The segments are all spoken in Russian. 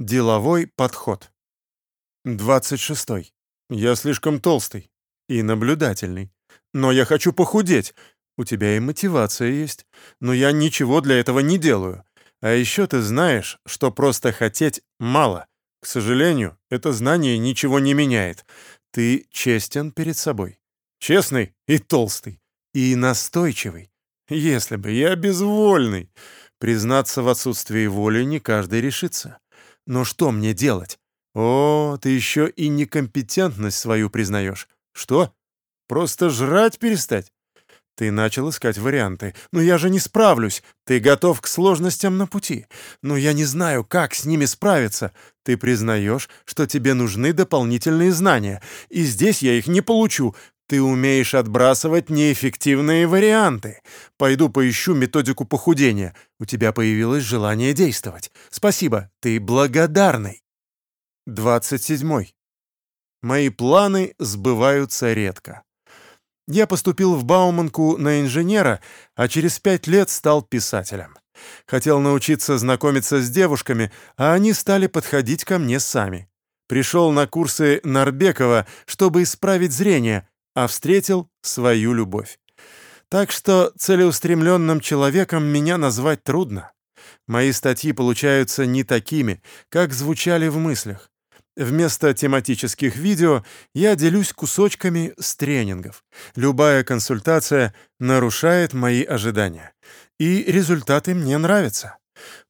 Деловой подход. 26. Я слишком толстый и наблюдательный. Но я хочу похудеть. У тебя и мотивация есть. Но я ничего для этого не делаю. А еще ты знаешь, что просто хотеть мало. К сожалению, это знание ничего не меняет. Ты честен перед собой. Честный и толстый. И настойчивый. Если бы я безвольный. Признаться в отсутствии воли не каждый решится. Но что мне делать? О, ты еще и некомпетентность свою признаешь. Что? Просто жрать перестать? Ты начал искать варианты. Но я же не справлюсь. Ты готов к сложностям на пути. Но я не знаю, как с ними справиться. Ты признаешь, что тебе нужны дополнительные знания. И здесь я их не получу. Ты умеешь отбрасывать неэффективные варианты. Пойду поищу методику похудения. У тебя появилось желание действовать. Спасибо, ты благодарный. 27. Мои планы сбываются редко. Я поступил в Бауманку на инженера, а через пять лет стал писателем. Хотел научиться знакомиться с девушками, а они стали подходить ко мне сами. Пришел на курсы Нарбекова, чтобы исправить зрение, а встретил свою любовь. Так что целеустремленным человеком меня назвать трудно. Мои статьи получаются не такими, как звучали в мыслях. Вместо тематических видео я делюсь кусочками с тренингов. Любая консультация нарушает мои ожидания. И результаты мне нравятся.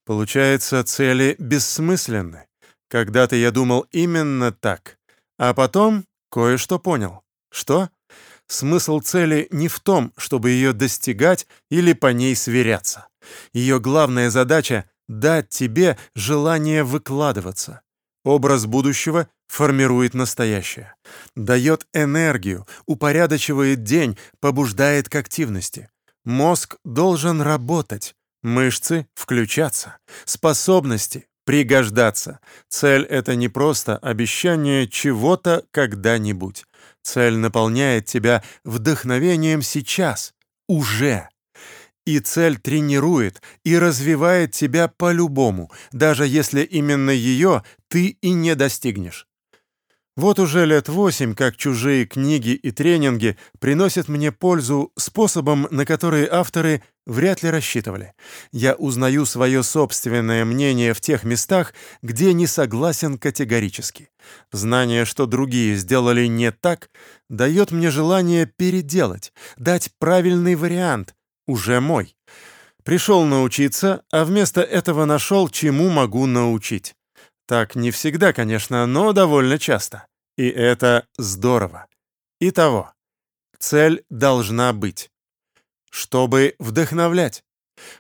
Получается, цели бессмысленны. Когда-то я думал именно так. А потом кое-что понял. Что? Смысл цели не в том, чтобы ее достигать или по ней сверяться. Ее главная задача — дать тебе желание выкладываться. Образ будущего формирует настоящее, дает энергию, упорядочивает день, побуждает к активности. Мозг должен работать, мышцы включаться, способности пригождаться. Цель — это не просто обещание чего-то когда-нибудь. Цель наполняет тебя вдохновением сейчас, уже. И цель тренирует и развивает тебя по-любому, даже если именно ее ты и не достигнешь. Вот уже лет восемь, как чужие книги и тренинги приносят мне пользу способом, на который авторы вряд ли рассчитывали. Я узнаю свое собственное мнение в тех местах, где не согласен категорически. Знание, что другие сделали не так, дает мне желание переделать, дать правильный вариант, уже мой. Пришел научиться, а вместо этого нашел, чему могу научить. Так не всегда, конечно, но довольно часто. И это здорово. Итого, цель должна быть. Чтобы вдохновлять,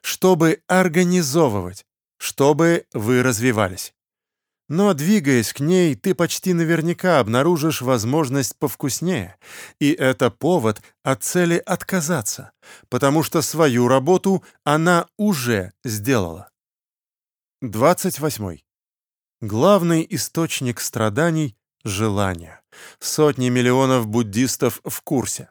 чтобы организовывать, чтобы вы развивались. Но, двигаясь к ней, ты почти наверняка обнаружишь возможность повкуснее, и это повод от цели отказаться, потому что свою работу она уже сделала. 28. Главный источник страданий — желание. Сотни миллионов буддистов в курсе.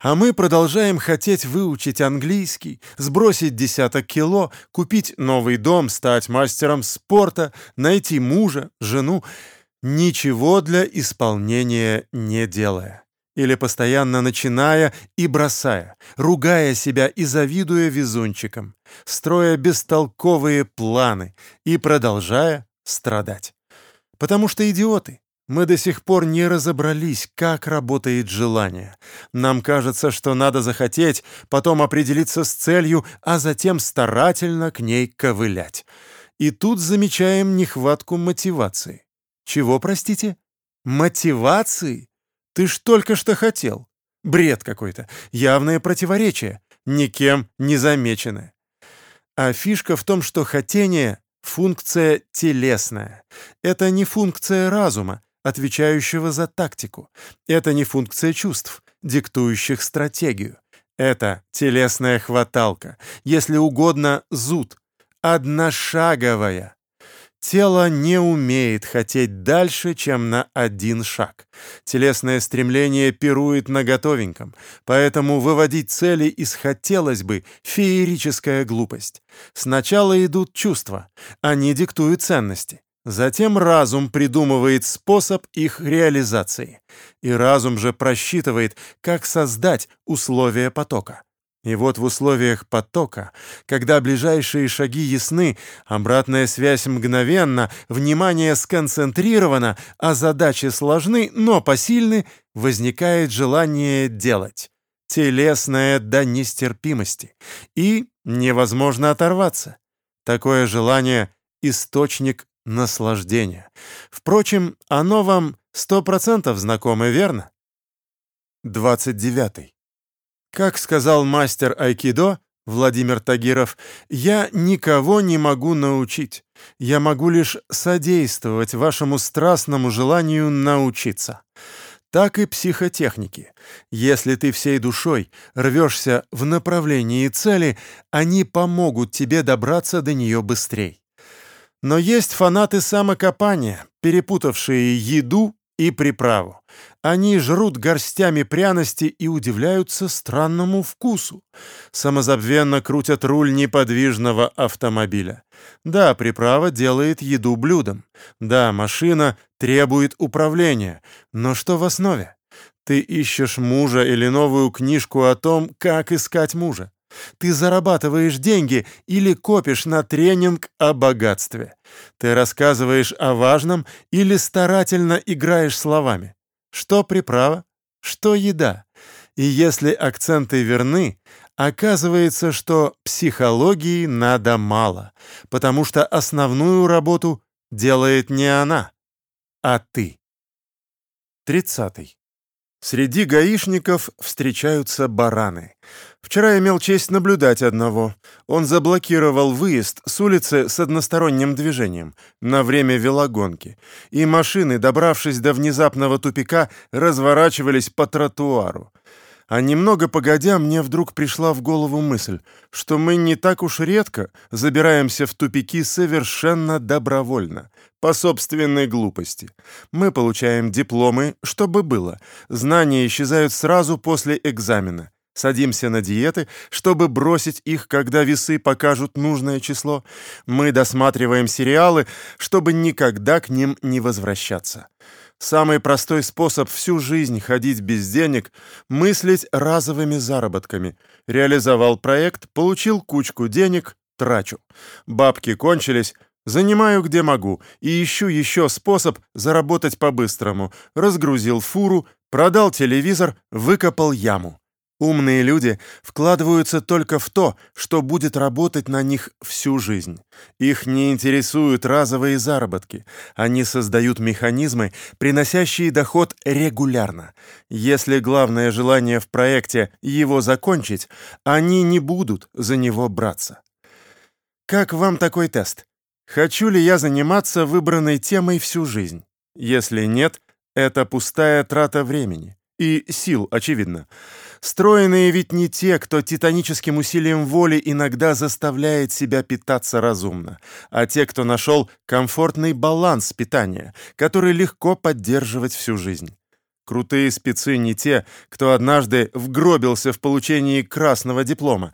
А мы продолжаем хотеть выучить английский, сбросить десяток кило, купить новый дом, стать мастером спорта, найти мужа, жену, ничего для исполнения не делая. Или постоянно начиная и бросая, ругая себя и завидуя везунчикам, строя бестолковые планы и продолжая страдать. Потому что идиоты. Мы до сих пор не разобрались, как работает желание. Нам кажется, что надо захотеть, потом определиться с целью, а затем старательно к ней ковылять. И тут замечаем нехватку мотивации. Чего, простите? Мотивации? Ты ж только что хотел. Бред какой-то. Явное противоречие. Никем не замеченное. А фишка в том, что хотение Функция телесная. Это не функция разума, отвечающего за тактику. Это не функция чувств, диктующих стратегию. Это телесная хваталка, если угодно, зуд, одношаговая. Тело не умеет хотеть дальше, чем на один шаг. Телесное стремление пирует на готовеньком, поэтому выводить цели из «хотелось бы» — феерическая глупость. Сначала идут чувства, они диктуют ценности. Затем разум придумывает способ их реализации, и разум же просчитывает, как создать условия потока. И вот в условиях потока, когда ближайшие шаги ясны, обратная связь мгновенна, внимание сконцентрировано, а задачи сложны, но посильны, возникает желание делать. Телесное до нестерпимости. И невозможно оторваться. Такое желание — источник наслаждения. Впрочем, оно вам сто процентов знакомо, верно? 29. Как сказал мастер айкидо Владимир Тагиров, я никого не могу научить. Я могу лишь содействовать вашему страстному желанию научиться. Так и психотехники. Если ты всей душой рвешься в направлении цели, они помогут тебе добраться до нее быстрее. Но есть фанаты самокопания, перепутавшие еду и приправу. Они жрут горстями пряности и удивляются странному вкусу. Самозабвенно крутят руль неподвижного автомобиля. Да, приправа делает еду блюдом. Да, машина требует управления. Но что в основе? Ты ищешь мужа или новую книжку о том, как искать мужа. Ты зарабатываешь деньги или копишь на тренинг о богатстве. Ты рассказываешь о важном или старательно играешь словами. Что приправа, что еда. И если акценты верны, оказывается, что психологии надо мало, потому что основную работу делает не она, а ты. Тридцатый. Среди гаишников встречаются бараны. Вчера имел честь наблюдать одного. Он заблокировал выезд с улицы с односторонним движением на время велогонки, и машины, добравшись до внезапного тупика, разворачивались по тротуару. А немного погодя, мне вдруг пришла в голову мысль, что мы не так уж редко забираемся в тупики совершенно добровольно, по собственной глупости. Мы получаем дипломы, чтобы было. Знания исчезают сразу после экзамена. Садимся на диеты, чтобы бросить их, когда весы покажут нужное число. Мы досматриваем сериалы, чтобы никогда к ним не возвращаться. Самый простой способ всю жизнь ходить без денег — мыслить разовыми заработками. Реализовал проект, получил кучку денег, трачу. Бабки кончились, занимаю где могу и ищу еще способ заработать по-быстрому. Разгрузил фуру, продал телевизор, выкопал яму. Умные люди вкладываются только в то, что будет работать на них всю жизнь. Их не интересуют разовые заработки. Они создают механизмы, приносящие доход регулярно. Если главное желание в проекте его закончить, они не будут за него браться. Как вам такой тест? Хочу ли я заниматься выбранной темой всю жизнь? Если нет, это пустая трата времени. И сил, очевидно. Стройные ведь не те, кто титаническим усилием воли иногда заставляет себя питаться разумно, а те, кто нашел комфортный баланс питания, который легко поддерживать всю жизнь. Крутые спецы не те, кто однажды вгробился в получении красного диплома,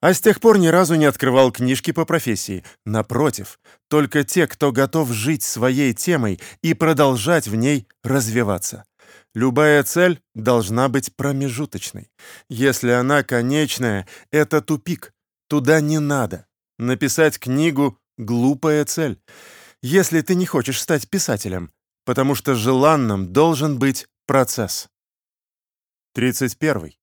а с тех пор ни разу не открывал книжки по профессии. Напротив, только те, кто готов жить своей темой и продолжать в ней развиваться. Любая цель должна быть промежуточной. Если она конечная, это тупик. Туда не надо. Написать книгу — глупая цель. Если ты не хочешь стать писателем, потому что желанным должен быть процесс. 31.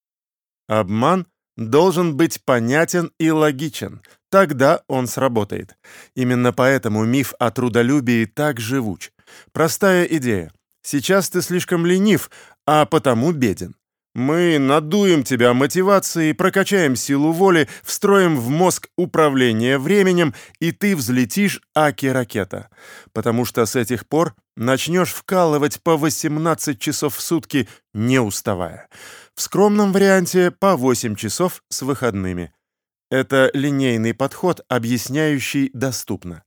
Обман должен быть понятен и логичен. Тогда он сработает. Именно поэтому миф о трудолюбии так живуч. Простая идея — Сейчас ты слишком ленив, а потому беден. Мы надуем тебя мотивацией, прокачаем силу воли, встроим в мозг управление временем, и ты взлетишь аки-ракета. Потому что с этих пор начнешь вкалывать по 18 часов в сутки, не уставая. В скромном варианте по 8 часов с выходными. Это линейный подход, объясняющий доступно.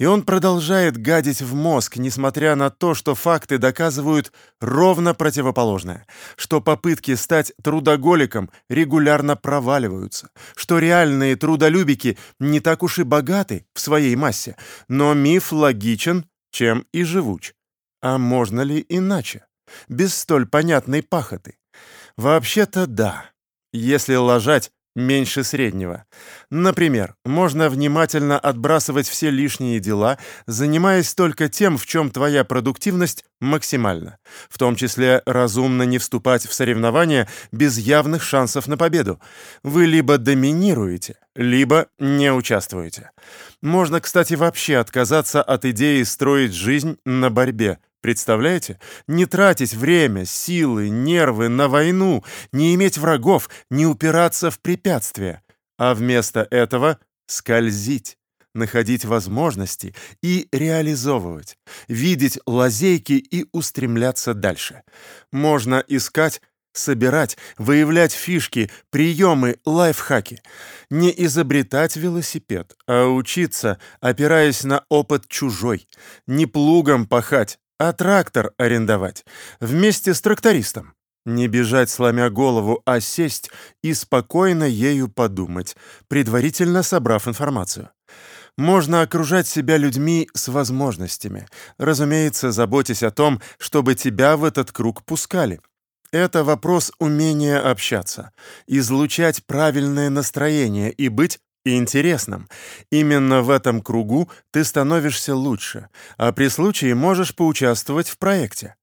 И он продолжает гадить в мозг, несмотря на то, что факты доказывают ровно противоположное, что попытки стать трудоголиком регулярно проваливаются, что реальные трудолюбики не так уж и богаты в своей массе, но миф логичен, чем и живуч. А можно ли иначе? Без столь понятной пахоты. Вообще-то да. Если лажать, меньше среднего. Например, можно внимательно отбрасывать все лишние дела, занимаясь только тем, в чем твоя продуктивность максимальна, в том числе разумно не вступать в соревнования без явных шансов на победу. Вы либо доминируете, либо не участвуете. Можно, кстати, вообще отказаться от идеи строить жизнь на борьбе, Представляете? Не тратить время, силы, нервы на войну, не иметь врагов, не упираться в препятствия, а вместо этого скользить, находить возможности и реализовывать, видеть лазейки и устремляться дальше. Можно искать собирать, выявлять фишки, приемы, лайфхаки. Не изобретать велосипед, а учиться, опираясь на опыт чужой. Не плугом пахать, а трактор арендовать вместе с трактористом. Не бежать, сломя голову, а сесть и спокойно ею подумать, предварительно собрав информацию. Можно окружать себя людьми с возможностями, разумеется, заботясь о том, чтобы тебя в этот круг пускали. Это вопрос умения общаться, излучать правильное настроение и быть и интересным. Именно в этом кругу ты становишься лучше, а при случае можешь поучаствовать в проекте.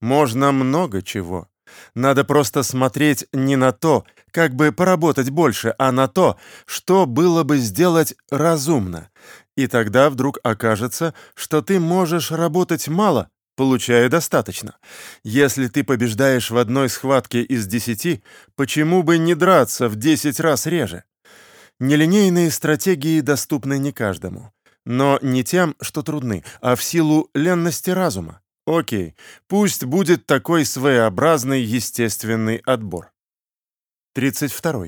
Можно много чего. Надо просто смотреть не на то, как бы поработать больше, а на то, что было бы сделать разумно. И тогда вдруг окажется, что ты можешь работать мало, получая достаточно. Если ты побеждаешь в одной схватке из десяти, почему бы не драться в десять раз реже? Нелинейные стратегии доступны не каждому. Но не тем, что трудны, а в силу ленности разума. Окей, пусть будет такой своеобразный естественный отбор. 32.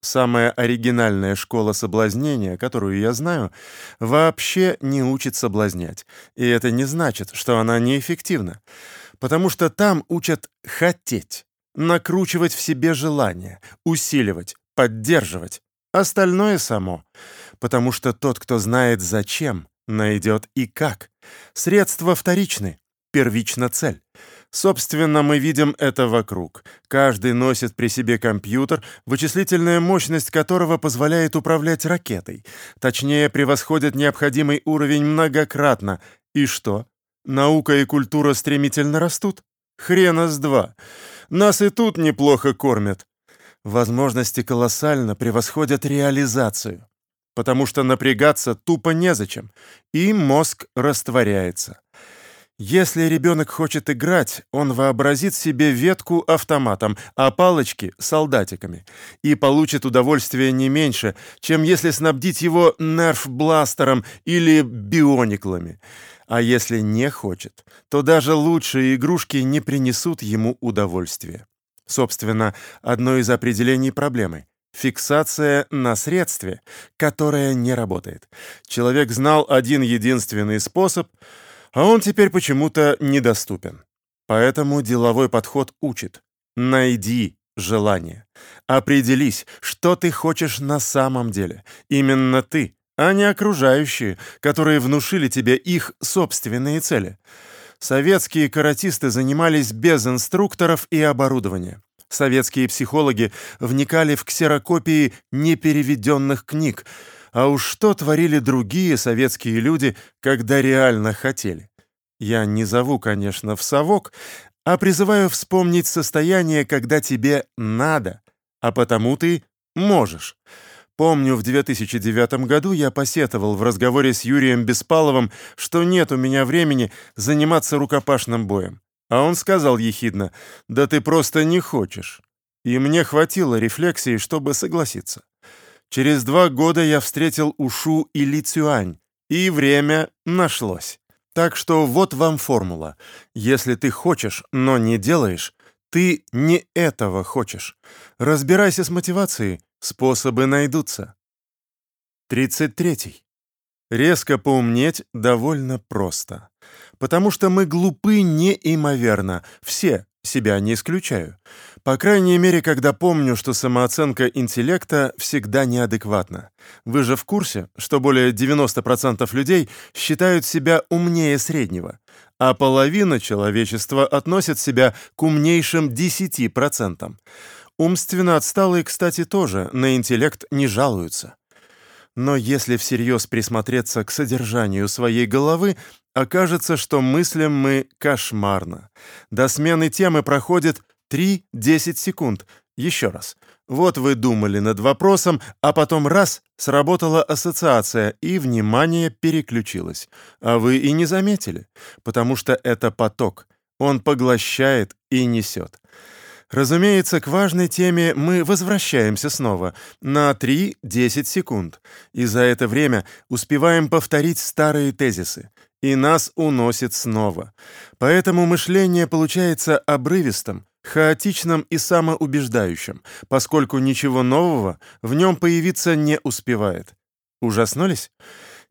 Самая оригинальная школа соблазнения, которую я знаю, вообще не учит соблазнять. И это не значит, что она неэффективна. Потому что там учат хотеть, накручивать в себе желание, усиливать, поддерживать, Остальное само. Потому что тот, кто знает зачем, найдет и как. Средства вторичны, первична цель. Собственно, мы видим это вокруг. Каждый носит при себе компьютер, вычислительная мощность которого позволяет управлять ракетой. Точнее, превосходит необходимый уровень многократно. И что? Наука и культура стремительно растут? Хрена с два. Нас и тут неплохо кормят. Возможности колоссально превосходят реализацию, потому что напрягаться тупо незачем, и мозг растворяется. Если ребенок хочет играть, он вообразит себе ветку автоматом, а палочки — солдатиками, и получит удовольствие не меньше, чем если снабдить его нерф-бластером или биониклами. А если не хочет, то даже лучшие игрушки не принесут ему удовольствия. Собственно, одно из определений проблемы — фиксация на средстве, которое не работает. Человек знал один единственный способ, а он теперь почему-то недоступен. Поэтому деловой подход учит. Найди желание. Определись, что ты хочешь на самом деле. Именно ты, а не окружающие, которые внушили тебе их собственные цели — Советские каратисты занимались без инструкторов и оборудования. Советские психологи вникали в ксерокопии непереведенных книг, а уж что творили другие советские люди, когда реально хотели. Я не зову, конечно, в совок, а призываю вспомнить состояние, когда тебе надо, а потому ты можешь. Помню, в 2009 году я посетовал в разговоре с Юрием Беспаловым, что нет у меня времени заниматься рукопашным боем. А он сказал ехидно, «Да ты просто не хочешь». И мне хватило рефлексии, чтобы согласиться. Через два года я встретил Ушу и Ли Цюань, и время нашлось. Так что вот вам формула. Если ты хочешь, но не делаешь, ты не этого хочешь. Разбирайся с мотивацией, Способы найдутся. 33. Резко поумнеть довольно просто. Потому что мы глупы неимоверно, все, себя не исключаю. По крайней мере, когда помню, что самооценка интеллекта всегда неадекватна. Вы же в курсе, что более 90% людей считают себя умнее среднего, а половина человечества относит себя к умнейшим 10%. Умственно отсталые, кстати, тоже на интеллект не жалуются. Но если всерьез присмотреться к содержанию своей головы, окажется, что мыслим мы кошмарно. До смены темы проходит 3-10 секунд. Еще раз. Вот вы думали над вопросом, а потом раз — сработала ассоциация, и внимание переключилось. А вы и не заметили, потому что это поток. Он поглощает и несет. Разумеется, к важной теме мы возвращаемся снова на 3-10 секунд, и за это время успеваем повторить старые тезисы, и нас уносит снова. Поэтому мышление получается обрывистым, хаотичным и самоубеждающим, поскольку ничего нового в нем появиться не успевает. Ужаснулись?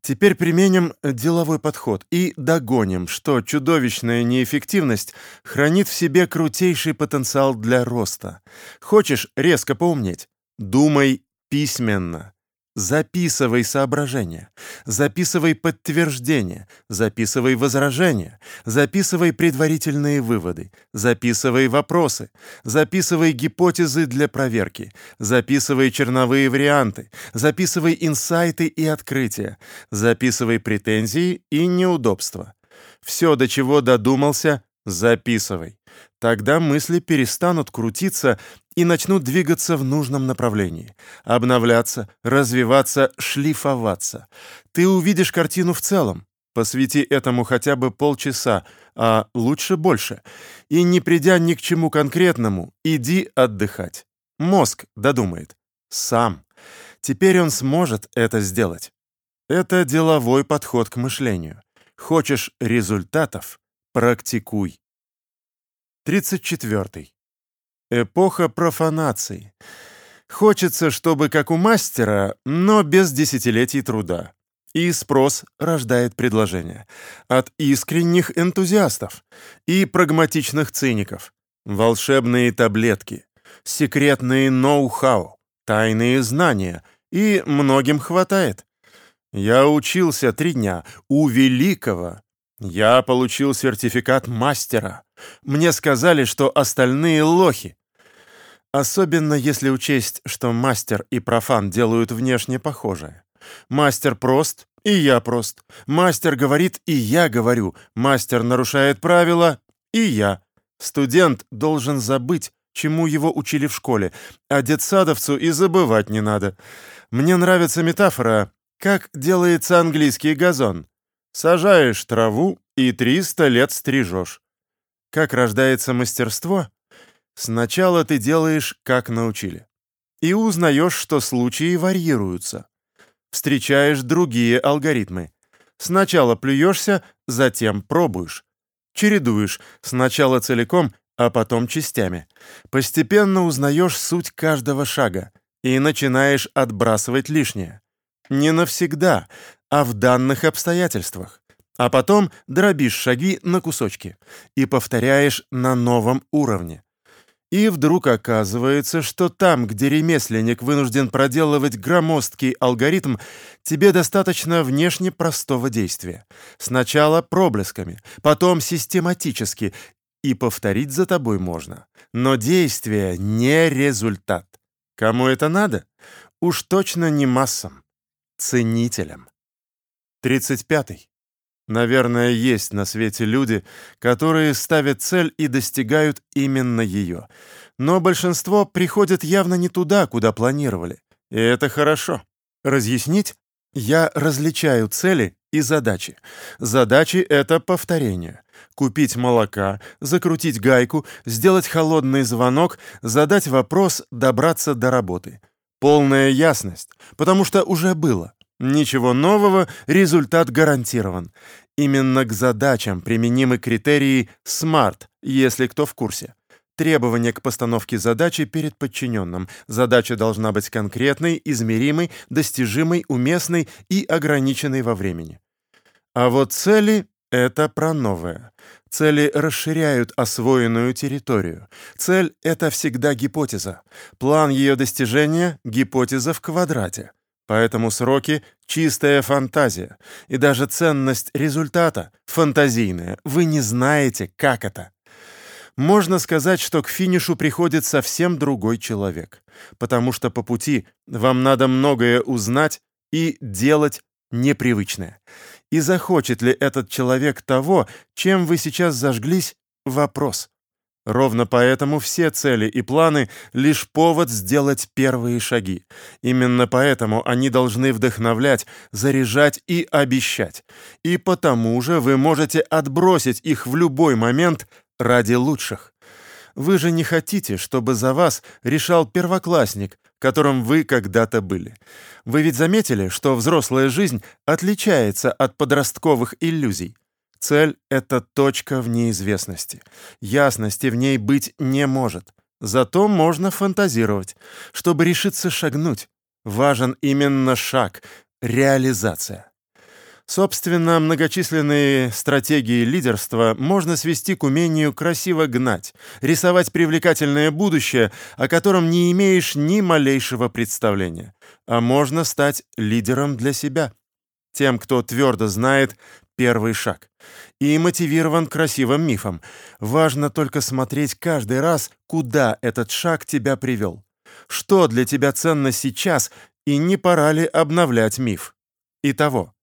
Теперь применим деловой подход и догоним, что чудовищная неэффективность хранит в себе крутейший потенциал для роста. Хочешь резко поумнеть? Думай письменно. Записывай соображения, записывай подтверждения, записывай возражения, записывай предварительные выводы, записывай вопросы, записывай гипотезы для проверки, записывай черновые варианты, записывай инсайты и открытия, записывай претензии и неудобства. Все, до чего додумался, записывай. Тогда мысли перестанут крутиться и начнут двигаться в нужном направлении, обновляться, развиваться, шлифоваться. Ты увидишь картину в целом. Посвяти этому хотя бы полчаса, а лучше больше. И не придя ни к чему конкретному, иди отдыхать. Мозг додумает. Сам. Теперь он сможет это сделать. Это деловой подход к мышлению. Хочешь результатов — практикуй. 34. Эпоха профанации. Хочется, чтобы как у мастера, но без десятилетий труда. И спрос рождает предложение. От искренних энтузиастов и прагматичных циников. Волшебные таблетки, секретные ноу-хау, тайные знания. И многим хватает. Я учился три дня у великого. Я получил сертификат мастера. Мне сказали, что остальные лохи. Особенно если учесть, что мастер и профан делают внешне похожее. Мастер прост, и я прост. Мастер говорит, и я говорю. Мастер нарушает правила, и я. Студент должен забыть, чему его учили в школе, а детсадовцу и забывать не надо. Мне нравится метафора, как делается английский газон. Сажаешь траву и 300 лет стрижешь. Как рождается мастерство? Сначала ты делаешь, как научили. И узнаешь, что случаи варьируются. Встречаешь другие алгоритмы. Сначала плюешься, затем пробуешь. Чередуешь сначала целиком, а потом частями. Постепенно узнаешь суть каждого шага и начинаешь отбрасывать лишнее. Не навсегда, а в данных обстоятельствах а потом дробишь шаги на кусочки и повторяешь на новом уровне. И вдруг оказывается, что там, где ремесленник вынужден проделывать громоздкий алгоритм, тебе достаточно внешне простого действия. Сначала проблесками, потом систематически, и повторить за тобой можно. Но действие не результат. Кому это надо? Уж точно не массам. Ценителям. 35. -й. Наверное, есть на свете люди, которые ставят цель и достигают именно ее. Но большинство приходит явно не туда, куда планировали. И это хорошо. Разъяснить? Я различаю цели и задачи. Задачи — это повторение. Купить молока, закрутить гайку, сделать холодный звонок, задать вопрос, добраться до работы. Полная ясность, потому что уже было. Ничего нового, результат гарантирован. Именно к задачам применимы критерии SMART, если кто в курсе. требования к постановке задачи перед подчиненным. Задача должна быть конкретной, измеримой, достижимой, уместной и ограниченной во времени. А вот цели — это про новое. Цели расширяют освоенную территорию. Цель — это всегда гипотеза. План ее достижения — гипотеза в квадрате. Поэтому сроки — чистая фантазия. И даже ценность результата — фантазийная. Вы не знаете, как это. Можно сказать, что к финишу приходит совсем другой человек. Потому что по пути вам надо многое узнать и делать непривычное. И захочет ли этот человек того, чем вы сейчас зажглись — вопрос. Ровно поэтому все цели и планы — лишь повод сделать первые шаги. Именно поэтому они должны вдохновлять, заряжать и обещать. И потому же вы можете отбросить их в любой момент ради лучших. Вы же не хотите, чтобы за вас решал первоклассник, которым вы когда-то были. Вы ведь заметили, что взрослая жизнь отличается от подростковых иллюзий. Цель — это точка в неизвестности. Ясности в ней быть не может. Зато можно фантазировать. Чтобы решиться шагнуть, важен именно шаг — реализация. Собственно, многочисленные стратегии лидерства можно свести к умению красиво гнать, рисовать привлекательное будущее, о котором не имеешь ни малейшего представления. А можно стать лидером для себя. Тем, кто твердо знает первый шаг. И мотивирован красивым мифом. Важно только смотреть каждый раз, куда этот шаг тебя привел. Что для тебя ценно сейчас, и не пора ли обновлять миф. Итого.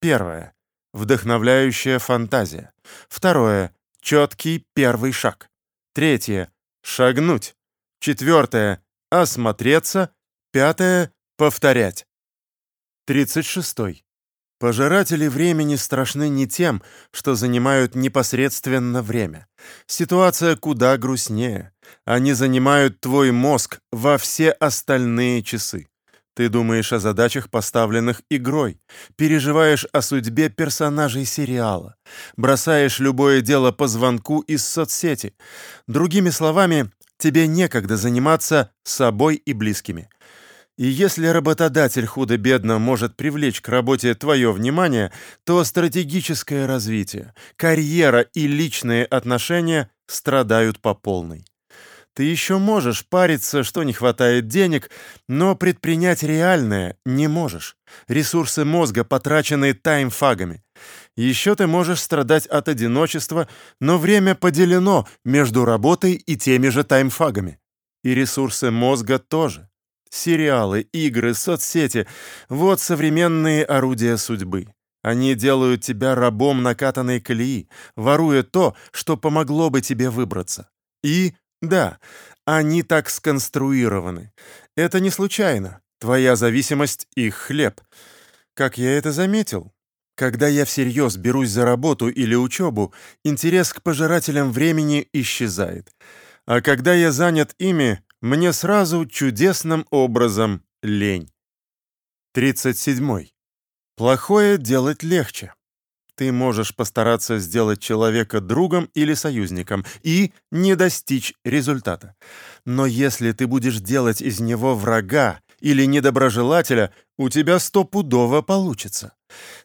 Первое. Вдохновляющая фантазия. Второе. Четкий первый шаг. Третье. Шагнуть. Четвертое. Осмотреться. Пятое. Повторять. 36. Пожиратели времени страшны не тем, что занимают непосредственно время. Ситуация куда грустнее. Они занимают твой мозг во все остальные часы. Ты думаешь о задачах, поставленных игрой, переживаешь о судьбе персонажей сериала, бросаешь любое дело по звонку из соцсети. Другими словами, тебе некогда заниматься собой и близкими. И если работодатель худо-бедно может привлечь к работе твое внимание, то стратегическое развитие, карьера и личные отношения страдают по полной. Ты еще можешь париться, что не хватает денег, но предпринять реальное не можешь. Ресурсы мозга потрачены таймфагами. Еще ты можешь страдать от одиночества, но время поделено между работой и теми же таймфагами. И ресурсы мозга тоже. Сериалы, игры, соцсети — вот современные орудия судьбы. Они делают тебя рабом накатанной колеи, воруя то, что помогло бы тебе выбраться. И да, они так сконструированы. Это не случайно. Твоя зависимость — их хлеб. Как я это заметил? Когда я всерьез берусь за работу или учебу, интерес к пожирателям времени исчезает. А когда я занят ими, мне сразу чудесным образом лень. 37. Плохое делать легче. Ты можешь постараться сделать человека другом или союзником и не достичь результата. Но если ты будешь делать из него врага или недоброжелателя, у тебя стопудово получится.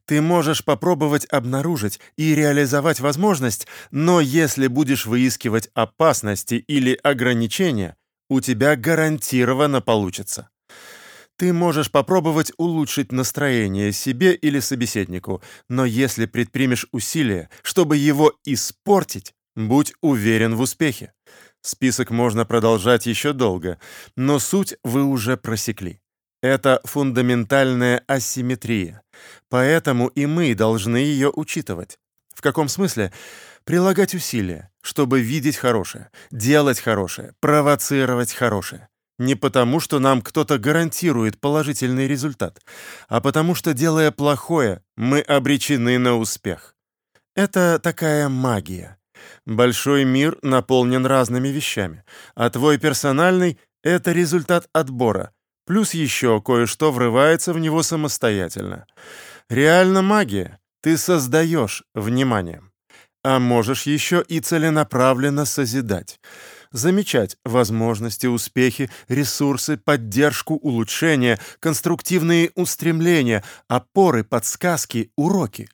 Ты можешь попробовать обнаружить и реализовать возможность, но если будешь выискивать опасности или ограничения, у тебя гарантированно получится. Ты можешь попробовать улучшить настроение себе или собеседнику, но если предпримешь усилия, чтобы его испортить, будь уверен в успехе. Список можно продолжать еще долго, но суть вы уже просекли. Это фундаментальная асимметрия, поэтому и мы должны ее учитывать. В каком смысле? Прилагать усилия, чтобы видеть хорошее, делать хорошее, провоцировать хорошее. Не потому, что нам кто-то гарантирует положительный результат, а потому что, делая плохое, мы обречены на успех. Это такая магия. Большой мир наполнен разными вещами, а твой персональный — это результат отбора, плюс еще кое-что врывается в него самостоятельно. Реально магия. Ты создаешь вниманием. А можешь еще и целенаправленно созидать. замечать возможности, успехи, ресурсы, поддержку, улучшения, конструктивные устремления, опоры, подсказки, уроки.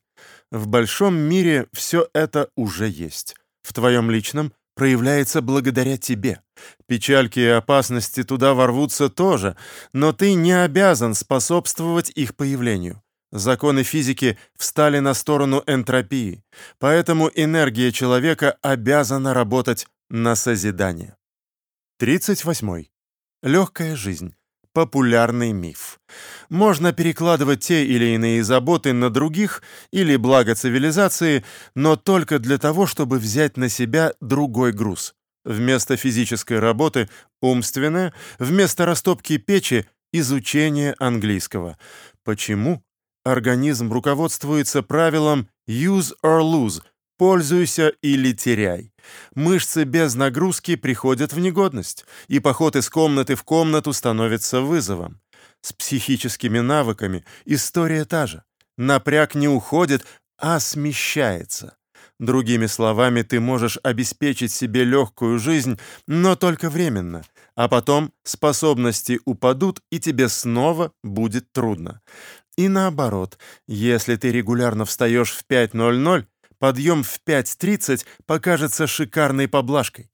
В большом мире все это уже есть. В твоем личном проявляется благодаря тебе. Печальки и опасности туда ворвутся тоже, но ты не обязан способствовать их появлению. Законы физики встали на сторону энтропии, поэтому энергия человека обязана работать на созидание. 38. Легкая жизнь. Популярный миф. Можно перекладывать те или иные заботы на других или благо цивилизации, но только для того, чтобы взять на себя другой груз. Вместо физической работы – умственное, вместо растопки печи – изучение английского. Почему? Организм руководствуется правилом «use or lose» — «пользуйся или теряй». Мышцы без нагрузки приходят в негодность, и поход из комнаты в комнату становится вызовом. С психическими навыками история та же. Напряг не уходит, а смещается. Другими словами, ты можешь обеспечить себе легкую жизнь, но только временно, а потом способности упадут, и тебе снова будет трудно. И наоборот, если ты регулярно встаешь в 5.00, подъем в 5.30 покажется шикарной поблажкой.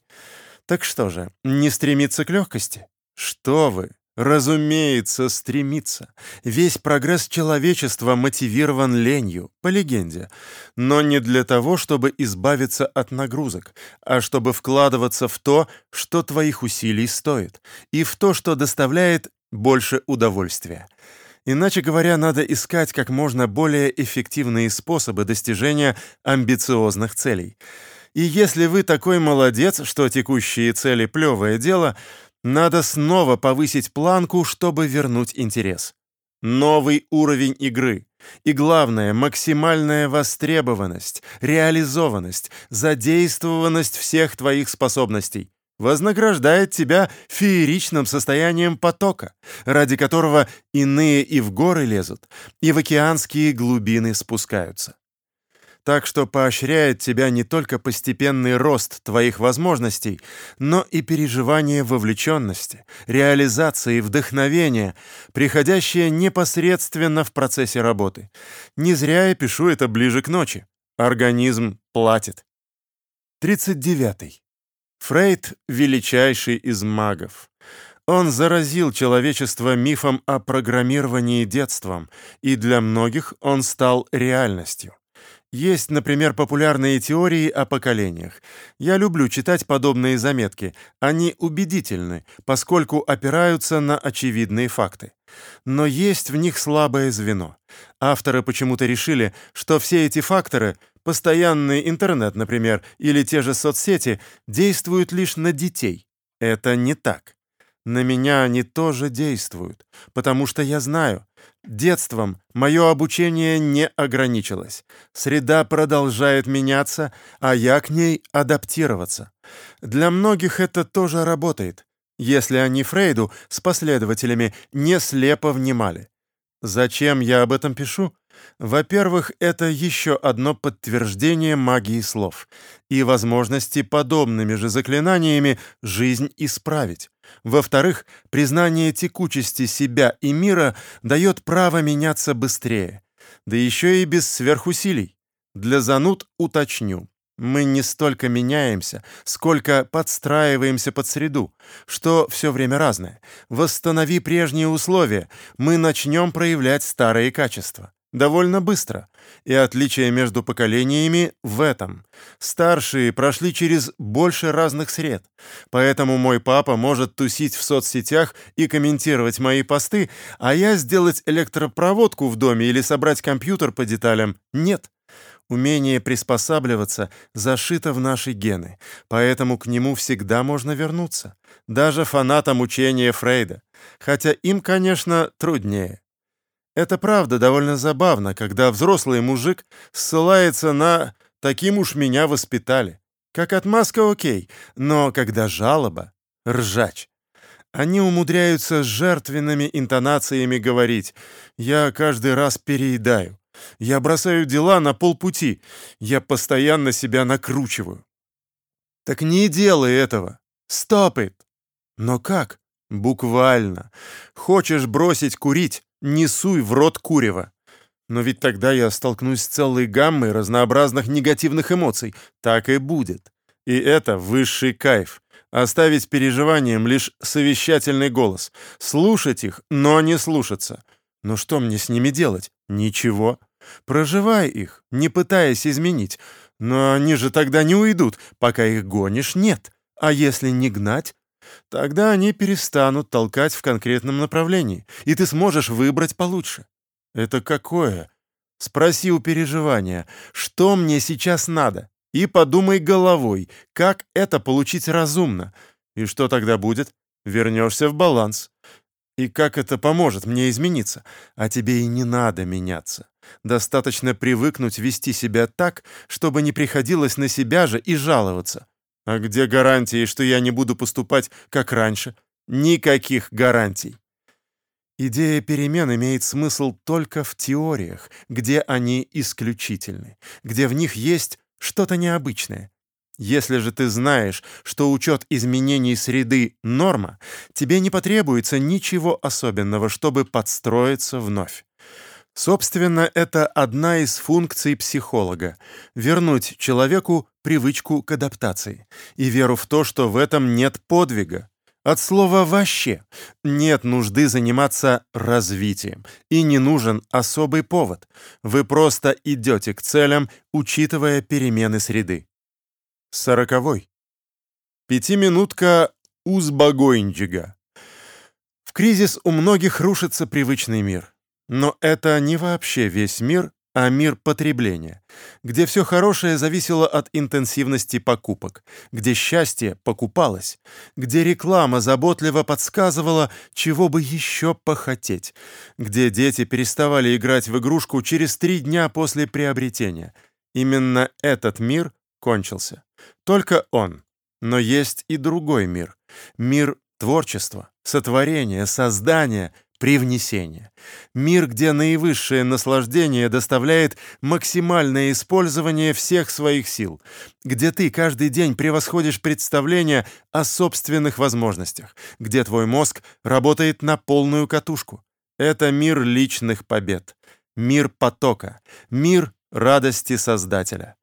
Так что же, не стремиться к легкости? Что вы? Разумеется, стремиться. Весь прогресс человечества мотивирован ленью, по легенде. Но не для того, чтобы избавиться от нагрузок, а чтобы вкладываться в то, что твоих усилий стоит, и в то, что доставляет больше удовольствия. Иначе говоря, надо искать как можно более эффективные способы достижения амбициозных целей. И если вы такой молодец, что текущие цели — плевое дело, надо снова повысить планку, чтобы вернуть интерес. Новый уровень игры. И главное, максимальная востребованность, реализованность, задействованность всех твоих способностей вознаграждает тебя фееричным состоянием потока, ради которого иные и в горы лезут, и в океанские глубины спускаются. Так что поощряет тебя не только постепенный рост твоих возможностей, но и переживание вовлеченности, реализации, вдохновения, приходящее непосредственно в процессе работы. Не зря я пишу это ближе к ночи. Организм платит. 39. Фрейд — величайший из магов. Он заразил человечество мифом о программировании детством, и для многих он стал реальностью. Есть, например, популярные теории о поколениях. Я люблю читать подобные заметки. Они убедительны, поскольку опираются на очевидные факты. Но есть в них слабое звено. Авторы почему-то решили, что все эти факторы Постоянный интернет, например, или те же соцсети действуют лишь на детей. Это не так. На меня они тоже действуют, потому что я знаю, детством мое обучение не ограничилось. Среда продолжает меняться, а я к ней адаптироваться. Для многих это тоже работает, если они Фрейду с последователями не слепо внимали. Зачем я об этом пишу? Во-первых, это еще одно подтверждение магии слов и возможности подобными же заклинаниями жизнь исправить. Во-вторых, признание текучести себя и мира дает право меняться быстрее, да еще и без сверхусилий. Для зануд уточню. Мы не столько меняемся, сколько подстраиваемся под среду, что все время разное. Восстанови прежние условия, мы начнем проявлять старые качества довольно быстро, и отличие между поколениями в этом. Старшие прошли через больше разных сред, поэтому мой папа может тусить в соцсетях и комментировать мои посты, а я сделать электропроводку в доме или собрать компьютер по деталям нет. Умение приспосабливаться зашито в наши гены, поэтому к нему всегда можно вернуться, даже фанатам учения Фрейда, хотя им, конечно, труднее. Это правда довольно забавно, когда взрослый мужик ссылается на «таким уж меня воспитали». Как отмазка окей, но когда жалоба — ржач. Они умудряются жертвенными интонациями говорить «я каждый раз переедаю», «я бросаю дела на полпути», «я постоянно себя накручиваю». Так не делай этого. Stop it! Но как? Буквально. Хочешь бросить курить, не суй в рот курева. Но ведь тогда я столкнусь с целой гаммой разнообразных негативных эмоций. Так и будет. И это высший кайф. Оставить переживаниям лишь совещательный голос. Слушать их, но не слушаться. Но что мне с ними делать? Ничего. Проживай их, не пытаясь изменить. Но они же тогда не уйдут, пока их гонишь, нет. А если не гнать, тогда они перестанут толкать в конкретном направлении, и ты сможешь выбрать получше. Это какое? Спроси у переживания, что мне сейчас надо, и подумай головой, как это получить разумно. И что тогда будет? Вернешься в баланс. И как это поможет мне измениться? А тебе и не надо меняться. Достаточно привыкнуть вести себя так, чтобы не приходилось на себя же и жаловаться. А где гарантии, что я не буду поступать как раньше? Никаких гарантий. Идея перемен имеет смысл только в теориях, где они исключительны, где в них есть что-то необычное. Если же ты знаешь, что учет изменений среды — норма, тебе не потребуется ничего особенного, чтобы подстроиться вновь. Собственно, это одна из функций психолога — вернуть человеку привычку к адаптации и веру в то, что в этом нет подвига, от слова «вообще» нет нужды заниматься развитием, и не нужен особый повод. Вы просто идете к целям, учитывая перемены среды. Сороковой. Пятиминутка Узбагоинджига. В кризис у многих рушится привычный мир. Но это не вообще весь мир, а мир потребления, где все хорошее зависело от интенсивности покупок, где счастье покупалось, где реклама заботливо подсказывала, чего бы еще похотеть, где дети переставали играть в игрушку через три дня после приобретения. Именно этот мир кончился. Только он. Но есть и другой мир. Мир творчества, сотворения, создания — привнесение. Мир, где наивысшее наслаждение доставляет максимальное использование всех своих сил, где ты каждый день превосходишь представление о собственных возможностях, где твой мозг работает на полную катушку. Это мир личных побед, мир потока, мир радости Создателя.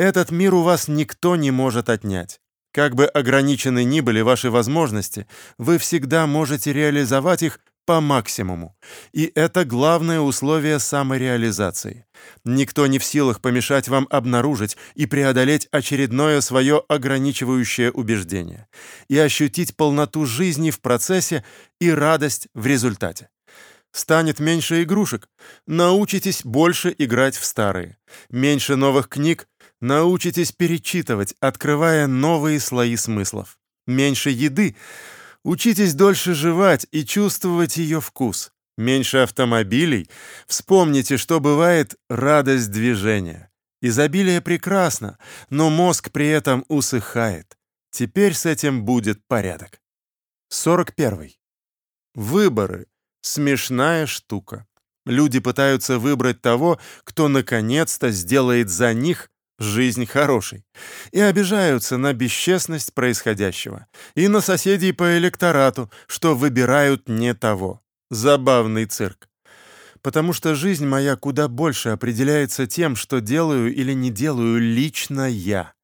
Этот мир у вас никто не может отнять. Как бы ограничены ни были ваши возможности, вы всегда можете реализовать их по максимуму. И это главное условие самореализации. Никто не в силах помешать вам обнаружить и преодолеть очередное свое ограничивающее убеждение и ощутить полноту жизни в процессе и радость в результате. Станет меньше игрушек, научитесь больше играть в старые. Меньше новых книг, научитесь перечитывать, открывая новые слои смыслов. Меньше еды, Учитесь дольше жевать и чувствовать ее вкус. Меньше автомобилей. Вспомните, что бывает радость движения. Изобилие прекрасно, но мозг при этом усыхает. Теперь с этим будет порядок. 41. Выборы. Смешная штука. Люди пытаются выбрать того, кто наконец-то сделает за них жизнь хорошей, и обижаются на бесчестность происходящего, и на соседей по электорату, что выбирают не того. Забавный цирк. Потому что жизнь моя куда больше определяется тем, что делаю или не делаю лично я.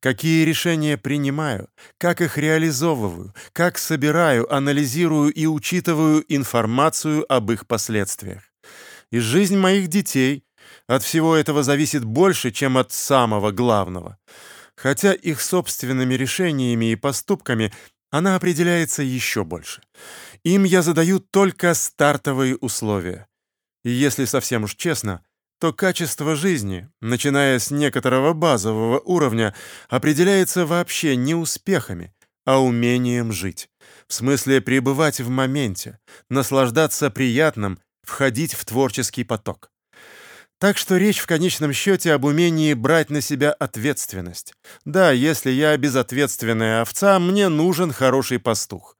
Какие решения принимаю, как их реализовываю, как собираю, анализирую и учитываю информацию об их последствиях. И жизнь моих детей — от всего этого зависит больше, чем от самого главного. Хотя их собственными решениями и поступками она определяется еще больше. Им я задаю только стартовые условия. И если совсем уж честно, то качество жизни, начиная с некоторого базового уровня, определяется вообще не успехами, а умением жить. В смысле пребывать в моменте, наслаждаться приятным, входить в творческий поток. Так что речь в конечном счете об умении брать на себя ответственность. Да, если я безответственная овца, мне нужен хороший пастух.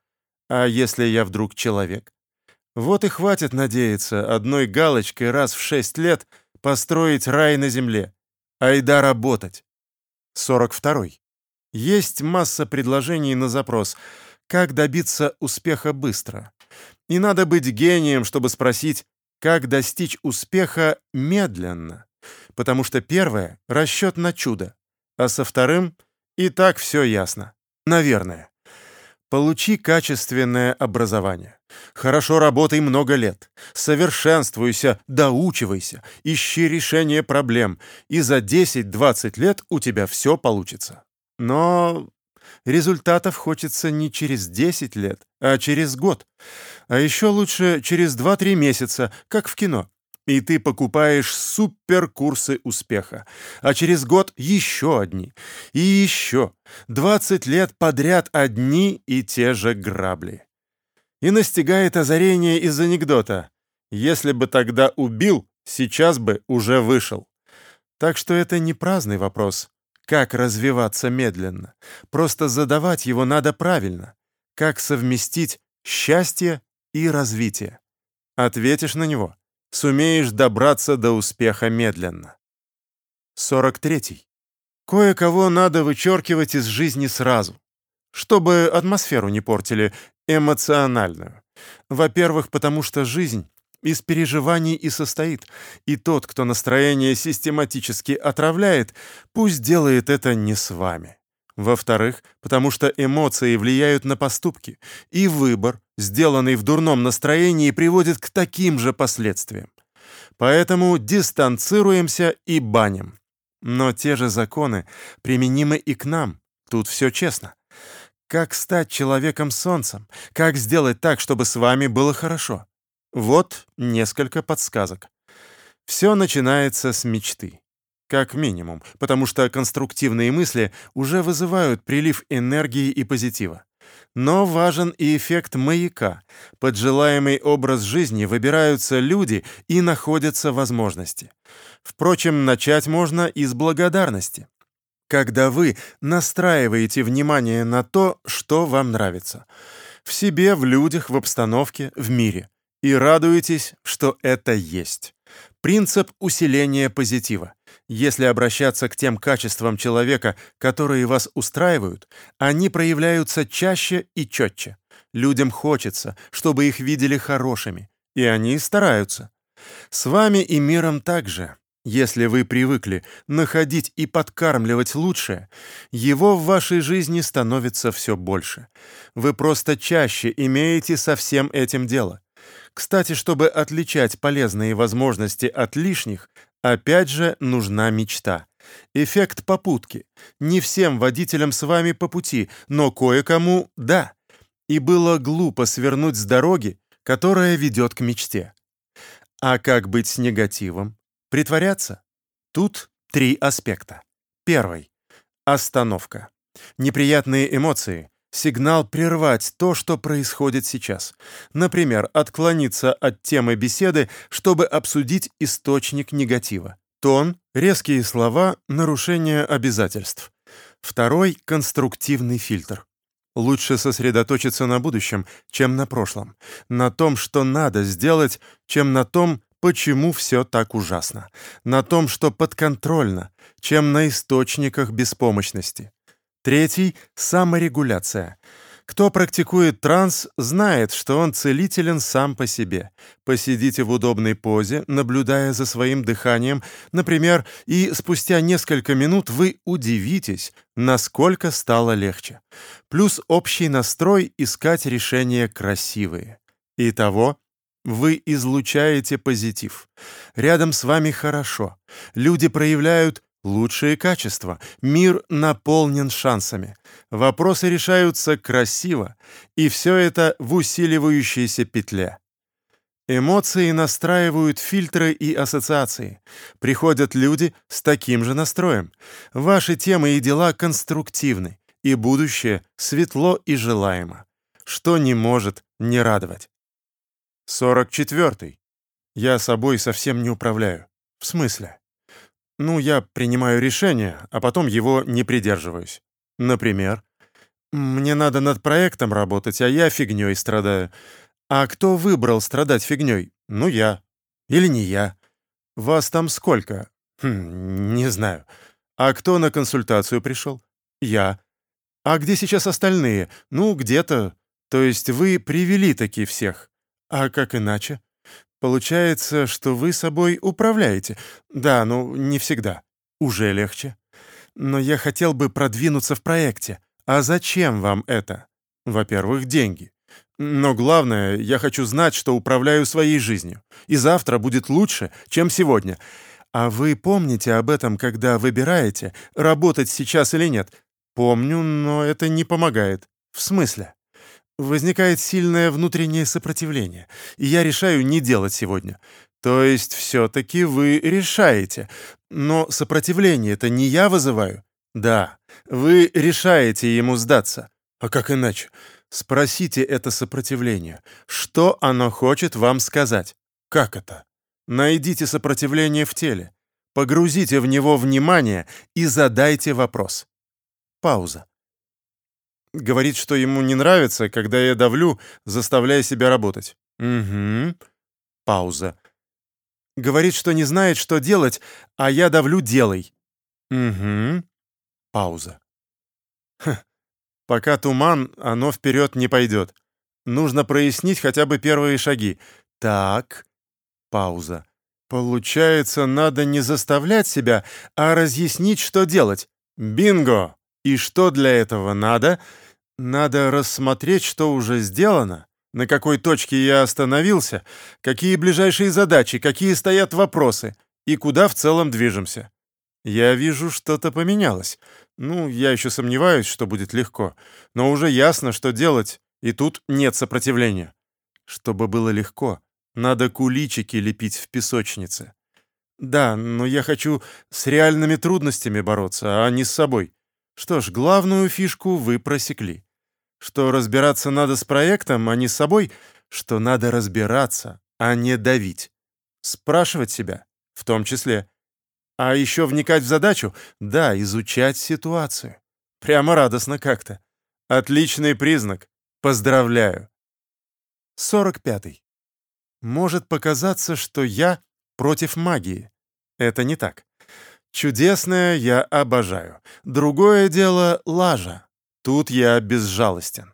А если я вдруг человек? Вот и хватит надеяться одной галочкой раз в шесть лет построить рай на земле. Айда работать. 42. Есть масса предложений на запрос «Как добиться успеха быстро?». И надо быть гением, чтобы спросить «Как достичь успеха медленно?». Потому что первое — расчет на чудо, а со вторым и так все ясно. Наверное. Получи качественное образование. Хорошо работай много лет. Совершенствуйся, доучивайся, ищи решение проблем, и за 10-20 лет у тебя все получится. Но результатов хочется не через 10 лет, а через год. А еще лучше через 2-3 месяца, как в кино и ты покупаешь суперкурсы успеха. А через год еще одни. И еще. 20 лет подряд одни и те же грабли. И настигает озарение из анекдота. Если бы тогда убил, сейчас бы уже вышел. Так что это не праздный вопрос. Как развиваться медленно? Просто задавать его надо правильно. Как совместить счастье и развитие? Ответишь на него — сумеешь добраться до успеха медленно. 43. Кое-кого надо вычеркивать из жизни сразу, чтобы атмосферу не портили, эмоциональную. Во-первых, потому что жизнь из переживаний и состоит, и тот, кто настроение систематически отравляет, пусть делает это не с вами. Во-вторых, потому что эмоции влияют на поступки, и выбор, сделанный в дурном настроении, приводит к таким же последствиям. Поэтому дистанцируемся и баним. Но те же законы применимы и к нам. Тут все честно. Как стать человеком-солнцем? Как сделать так, чтобы с вами было хорошо? Вот несколько подсказок. Все начинается с мечты. Как минимум, потому что конструктивные мысли уже вызывают прилив энергии и позитива. Но важен и эффект маяка. Под желаемый образ жизни выбираются люди и находятся возможности. Впрочем, начать можно из благодарности. Когда вы настраиваете внимание на то, что вам нравится. В себе, в людях, в обстановке, в мире. И радуетесь, что это есть. Принцип усиления позитива. Если обращаться к тем качествам человека, которые вас устраивают, они проявляются чаще и четче. Людям хочется, чтобы их видели хорошими, и они стараются. С вами и миром также. Если вы привыкли находить и подкармливать лучшее, его в вашей жизни становится все больше. Вы просто чаще имеете со всем этим дело. Кстати, чтобы отличать полезные возможности от лишних, опять же нужна мечта. Эффект попутки. Не всем водителям с вами по пути, но кое-кому — да. И было глупо свернуть с дороги, которая ведет к мечте. А как быть с негативом? Притворяться? Тут три аспекта. Первый — остановка. Неприятные эмоции Сигнал прервать то, что происходит сейчас. Например, отклониться от темы беседы, чтобы обсудить источник негатива. Тон, резкие слова, нарушение обязательств. Второй — конструктивный фильтр. Лучше сосредоточиться на будущем, чем на прошлом. На том, что надо сделать, чем на том, почему все так ужасно. На том, что подконтрольно, чем на источниках беспомощности. Третий — саморегуляция. Кто практикует транс, знает, что он целителен сам по себе. Посидите в удобной позе, наблюдая за своим дыханием, например, и спустя несколько минут вы удивитесь, насколько стало легче. Плюс общий настрой искать решения красивые. Итого, вы излучаете позитив. Рядом с вами хорошо. Люди проявляют Лучшие качества. Мир наполнен шансами. Вопросы решаются красиво, и все это в усиливающейся петле. Эмоции настраивают фильтры и ассоциации. Приходят люди с таким же настроем. Ваши темы и дела конструктивны, и будущее светло и желаемо. Что не может не радовать. 44. Я собой совсем не управляю. В смысле? Ну, я принимаю решение, а потом его не придерживаюсь. Например, мне надо над проектом работать, а я фигней страдаю. А кто выбрал страдать фигней? Ну, я. Или не я. Вас там сколько? Хм, не знаю. А кто на консультацию пришел? Я. А где сейчас остальные? Ну, где-то. То есть вы привели таки всех. А как иначе? Получается, что вы собой управляете. Да, ну, не всегда. Уже легче. Но я хотел бы продвинуться в проекте. А зачем вам это? Во-первых, деньги. Но главное, я хочу знать, что управляю своей жизнью. И завтра будет лучше, чем сегодня. А вы помните об этом, когда выбираете, работать сейчас или нет? Помню, но это не помогает. В смысле? Возникает сильное внутреннее сопротивление, и я решаю не делать сегодня. То есть все-таки вы решаете. Но сопротивление это не я вызываю. Да, вы решаете ему сдаться. А как иначе? Спросите это сопротивление. Что оно хочет вам сказать? Как это? Найдите сопротивление в теле. Погрузите в него внимание и задайте вопрос. Пауза. Говорит, что ему не нравится, когда я давлю, заставляя себя работать. Угу. Пауза. Говорит, что не знает, что делать, а я давлю «делай». Угу. Пауза. Хм. Пока туман, оно вперед не пойдет. Нужно прояснить хотя бы первые шаги. Так. Пауза. Получается, надо не заставлять себя, а разъяснить, что делать. Бинго! И что для этого надо? Надо рассмотреть, что уже сделано, на какой точке я остановился, какие ближайшие задачи, какие стоят вопросы и куда в целом движемся. Я вижу, что-то поменялось. Ну, я еще сомневаюсь, что будет легко, но уже ясно, что делать, и тут нет сопротивления. Чтобы было легко, надо куличики лепить в песочнице. Да, но я хочу с реальными трудностями бороться, а не с собой. Что ж, главную фишку вы просекли. Что разбираться надо с проектом, а не с собой, что надо разбираться, а не давить. Спрашивать себя, в том числе. А еще вникать в задачу? Да, изучать ситуацию. Прямо радостно как-то. Отличный признак. Поздравляю. 45. -й. Может показаться, что я против магии. Это не так. Чудесное я обожаю. Другое дело — лажа. Тут я безжалостен.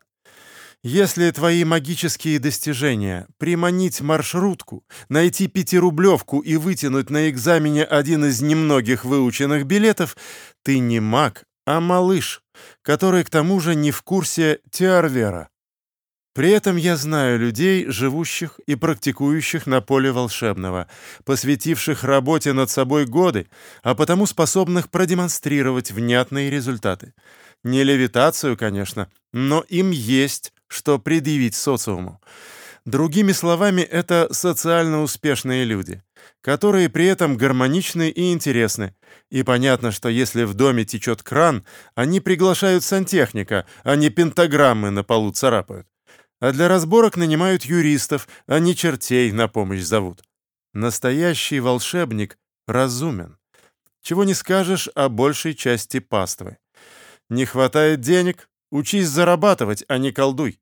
Если твои магические достижения — приманить маршрутку, найти пятирублевку и вытянуть на экзамене один из немногих выученных билетов, ты не маг, а малыш, который к тому же не в курсе Теорвера. При этом я знаю людей, живущих и практикующих на поле волшебного, посвятивших работе над собой годы, а потому способных продемонстрировать внятные результаты. Не левитацию, конечно, но им есть что предъявить социуму. Другими словами, это социально успешные люди, которые при этом гармоничны и интересны. И понятно, что если в доме течет кран, они приглашают сантехника, а не пентаграммы на полу царапают а для разборок нанимают юристов, а не чертей на помощь зовут. Настоящий волшебник разумен. Чего не скажешь о большей части паствы. Не хватает денег — учись зарабатывать, а не колдуй.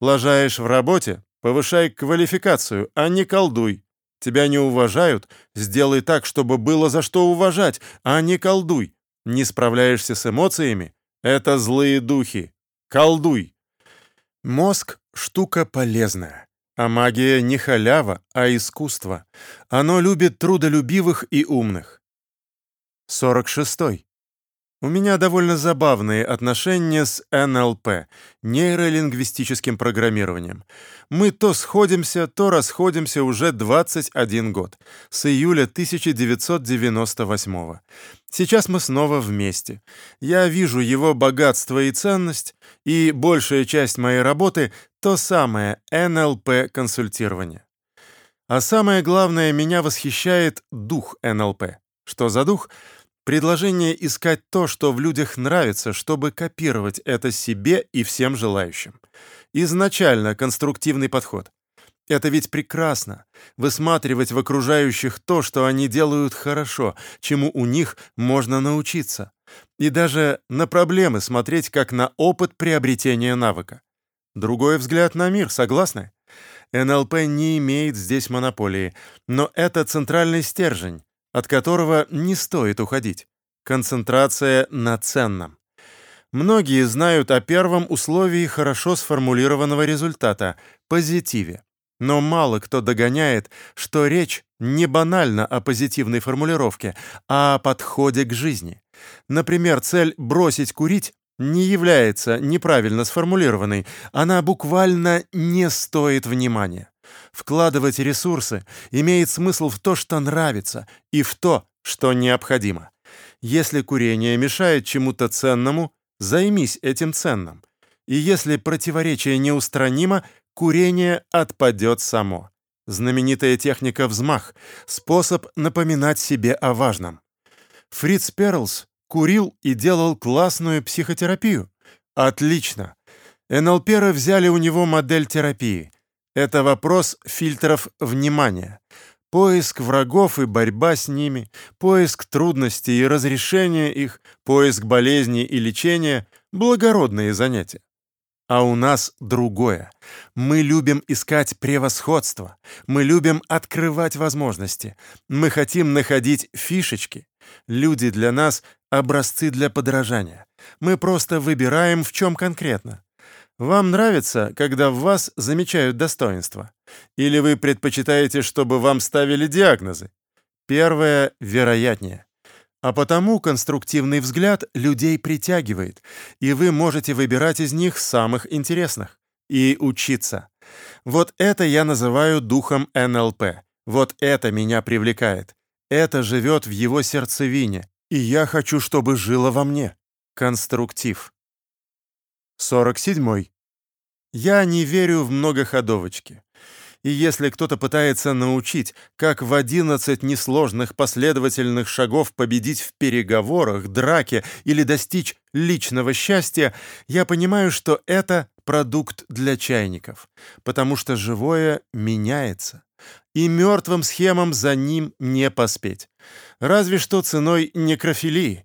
Лажаешь в работе — повышай квалификацию, а не колдуй. Тебя не уважают — сделай так, чтобы было за что уважать, а не колдуй. Не справляешься с эмоциями — это злые духи. Колдуй. Мозг — штука полезная. А магия не халява, а искусство. Оно любит трудолюбивых и умных. 46. У меня довольно забавные отношения с НЛП, нейролингвистическим программированием. Мы то сходимся, то расходимся уже 21 год, с июля 1998 -го. Сейчас мы снова вместе. Я вижу его богатство и ценность, и большая часть моей работы — то самое НЛП-консультирование. А самое главное, меня восхищает дух НЛП. Что за дух — Предложение искать то, что в людях нравится, чтобы копировать это себе и всем желающим. Изначально конструктивный подход. Это ведь прекрасно. Высматривать в окружающих то, что они делают хорошо, чему у них можно научиться. И даже на проблемы смотреть как на опыт приобретения навыка. Другой взгляд на мир, согласны? НЛП не имеет здесь монополии, но это центральный стержень, от которого не стоит уходить. Концентрация на ценном. Многие знают о первом условии хорошо сформулированного результата – позитиве. Но мало кто догоняет, что речь не банально о позитивной формулировке, а о подходе к жизни. Например, цель «бросить курить» не является неправильно сформулированной, она буквально не стоит внимания. Вкладывать ресурсы имеет смысл в то, что нравится, и в то, что необходимо. Если курение мешает чему-то ценному, займись этим ценным. И если противоречие неустранимо, курение отпадет само. Знаменитая техника «взмах» — способ напоминать себе о важном. Фриц Перлс курил и делал классную психотерапию. Отлично. НЛПеры взяли у него модель терапии. Это вопрос фильтров внимания. Поиск врагов и борьба с ними, поиск трудностей и разрешение их, поиск болезней и лечения — благородные занятия. А у нас другое. Мы любим искать превосходство. Мы любим открывать возможности. Мы хотим находить фишечки. Люди для нас — образцы для подражания. Мы просто выбираем, в чем конкретно. Вам нравится, когда в вас замечают достоинства? Или вы предпочитаете, чтобы вам ставили диагнозы? Первое вероятнее. А потому конструктивный взгляд людей притягивает, и вы можете выбирать из них самых интересных и учиться. Вот это я называю духом НЛП. Вот это меня привлекает. Это живет в его сердцевине, и я хочу, чтобы жило во мне. Конструктив. 47. Я не верю в многоходовочки. И если кто-то пытается научить, как в 11 несложных последовательных шагов победить в переговорах, драке или достичь личного счастья, я понимаю, что это продукт для чайников, потому что живое меняется, и мертвым схемам за ним не поспеть. Разве что ценой некрофилии.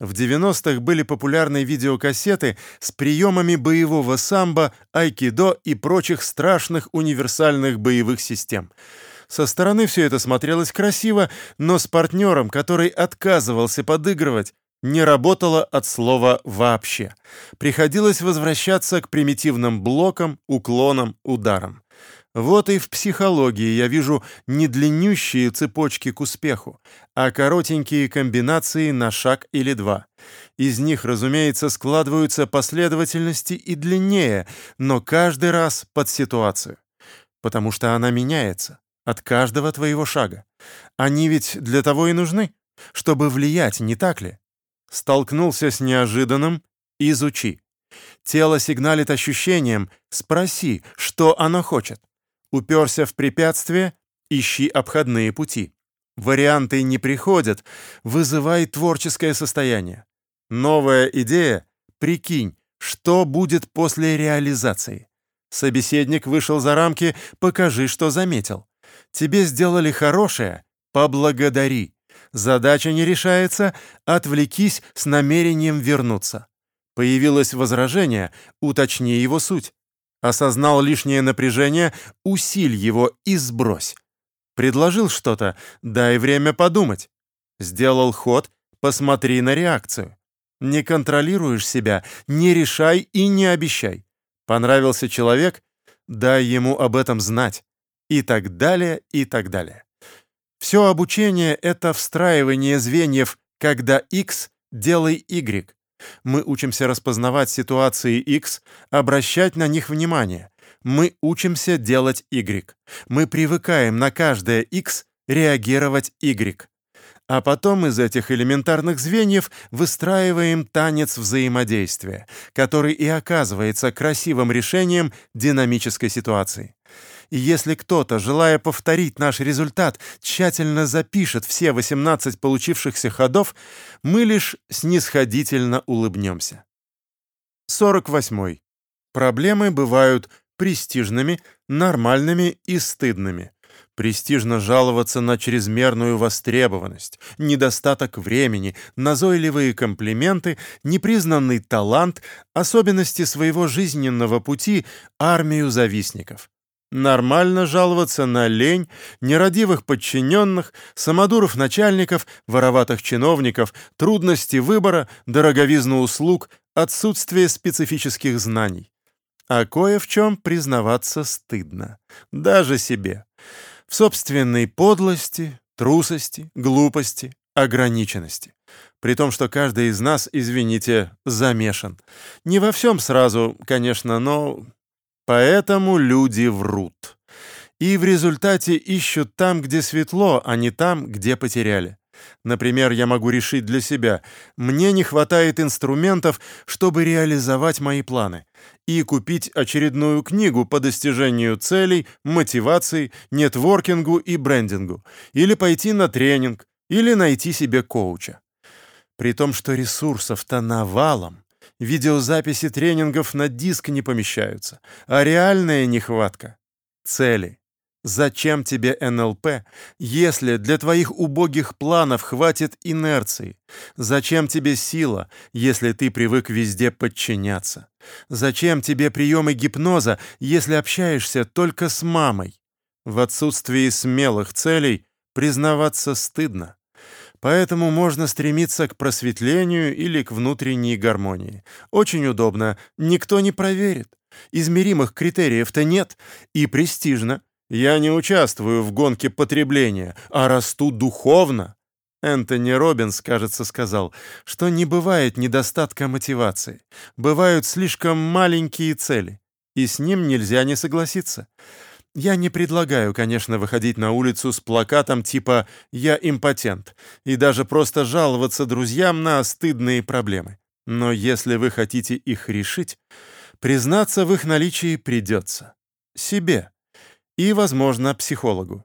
В 90-х были популярны видеокассеты с приемами боевого самбо, айкидо и прочих страшных универсальных боевых систем. Со стороны все это смотрелось красиво, но с партнером, который отказывался подыгрывать, не работало от слова «вообще». Приходилось возвращаться к примитивным блокам, уклонам, ударам. Вот и в психологии я вижу не длиннющие цепочки к успеху, а коротенькие комбинации на шаг или два. Из них, разумеется, складываются последовательности и длиннее, но каждый раз под ситуацию. Потому что она меняется от каждого твоего шага. Они ведь для того и нужны, чтобы влиять, не так ли? Столкнулся с неожиданным — изучи. Тело сигналит ощущением, спроси, что оно хочет. Уперся в препятствие, ищи обходные пути. Варианты не приходят, вызывай творческое состояние. Новая идея — прикинь, что будет после реализации. Собеседник вышел за рамки, покажи, что заметил. Тебе сделали хорошее — поблагодари. Задача не решается, отвлекись с намерением вернуться. Появилось возражение, уточни его суть. Осознал лишнее напряжение, усиль его и сбрось. Предложил что-то, дай время подумать. Сделал ход, посмотри на реакцию. Не контролируешь себя, не решай и не обещай. Понравился человек, дай ему об этом знать. И так далее, и так далее. Все обучение — это встраивание звеньев, когда X — делай Y. Мы учимся распознавать ситуации X, обращать на них внимание. Мы учимся делать Y. Мы привыкаем на каждое X реагировать Y. А потом из этих элементарных звеньев выстраиваем танец взаимодействия, который и оказывается красивым решением динамической ситуации. И если кто-то, желая повторить наш результат, тщательно запишет все 18 получившихся ходов, мы лишь снисходительно улыбнемся. 48. Проблемы бывают престижными, нормальными и стыдными. Престижно жаловаться на чрезмерную востребованность, недостаток времени, назойливые комплименты, непризнанный талант, особенности своего жизненного пути, армию завистников. Нормально жаловаться на лень, нерадивых подчиненных, самодуров начальников, вороватых чиновников, трудности выбора, дороговизну услуг, отсутствие специфических знаний. А кое в чем признаваться стыдно. Даже себе. В собственной подлости, трусости, глупости, ограниченности. При том, что каждый из нас, извините, замешан. Не во всем сразу, конечно, но... Поэтому люди врут. И в результате ищут там, где светло, а не там, где потеряли. Например, я могу решить для себя, мне не хватает инструментов, чтобы реализовать мои планы, и купить очередную книгу по достижению целей, мотивации, нетворкингу и брендингу, или пойти на тренинг, или найти себе коуча. При том, что ресурсов-то навалом, видеозаписи тренингов на диск не помещаются, а реальная нехватка — цели. Зачем тебе НЛП, если для твоих убогих планов хватит инерции? Зачем тебе сила, если ты привык везде подчиняться? Зачем тебе приемы гипноза, если общаешься только с мамой? В отсутствии смелых целей признаваться стыдно. Поэтому можно стремиться к просветлению или к внутренней гармонии. Очень удобно, никто не проверит. Измеримых критериев-то нет, и престижно. Я не участвую в гонке потребления, а расту духовно. Энтони Робинс, кажется, сказал, что не бывает недостатка мотивации. Бывают слишком маленькие цели, и с ним нельзя не согласиться. Я не предлагаю, конечно, выходить на улицу с плакатом типа «Я импотент» и даже просто жаловаться друзьям на стыдные проблемы. Но если вы хотите их решить, признаться в их наличии придется. Себе и, возможно, психологу.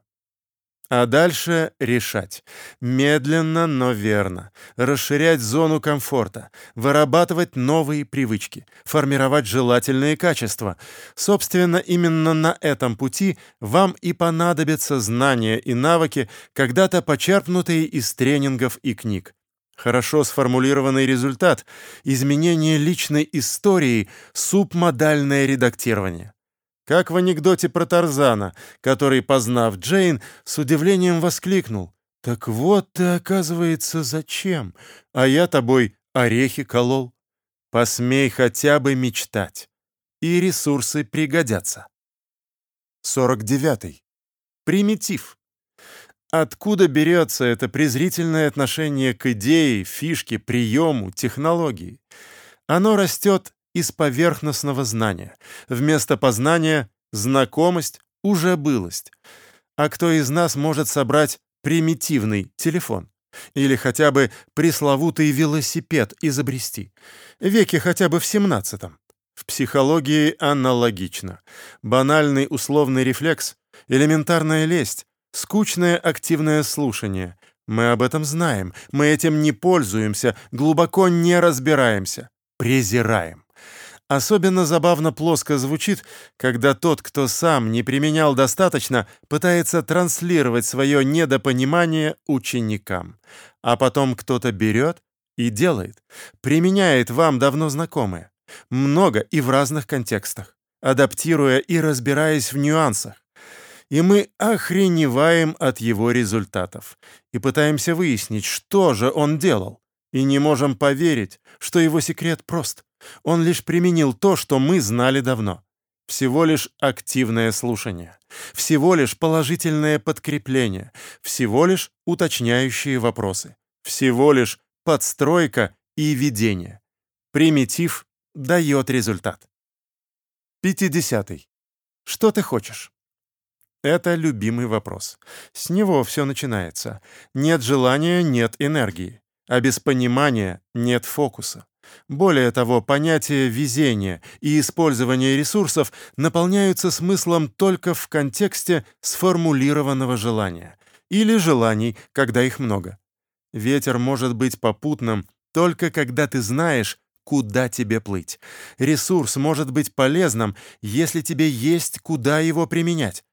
А дальше решать. Медленно, но верно. Расширять зону комфорта, вырабатывать новые привычки, формировать желательные качества. Собственно, именно на этом пути вам и понадобятся знания и навыки, когда-то почерпнутые из тренингов и книг. Хорошо сформулированный результат — изменение личной истории, субмодальное редактирование. Как в анекдоте про Тарзана, который, познав Джейн, с удивлением воскликнул. «Так вот ты, оказывается, зачем? А я тобой орехи колол. Посмей хотя бы мечтать. И ресурсы пригодятся». 49. Примитив. Откуда берется это презрительное отношение к идее, фишке, приему, технологии? Оно растет из поверхностного знания. Вместо познания — знакомость, уже былость. А кто из нас может собрать примитивный телефон? Или хотя бы пресловутый велосипед изобрести? Веки хотя бы в 17-м. В психологии аналогично. Банальный условный рефлекс, элементарная лесть, скучное активное слушание. Мы об этом знаем, мы этим не пользуемся, глубоко не разбираемся, презираем. Особенно забавно плоско звучит, когда тот, кто сам не применял достаточно, пытается транслировать свое недопонимание ученикам. А потом кто-то берет и делает, применяет вам давно знакомое. Много и в разных контекстах, адаптируя и разбираясь в нюансах. И мы охреневаем от его результатов и пытаемся выяснить, что же он делал, и не можем поверить, что его секрет прост. Он лишь применил то, что мы знали давно. Всего лишь активное слушание, всего лишь положительное подкрепление, всего лишь уточняющие вопросы, всего лишь подстройка и ведение. Примитив дает результат. 50. -й. Что ты хочешь? Это любимый вопрос. С него все начинается. Нет желания — нет энергии. А без понимания нет фокуса. Более того, понятие везения и использования ресурсов наполняются смыслом только в контексте сформулированного желания или желаний, когда их много. Ветер может быть попутным только когда ты знаешь, куда тебе плыть. Ресурс может быть полезным, если тебе есть куда его применять.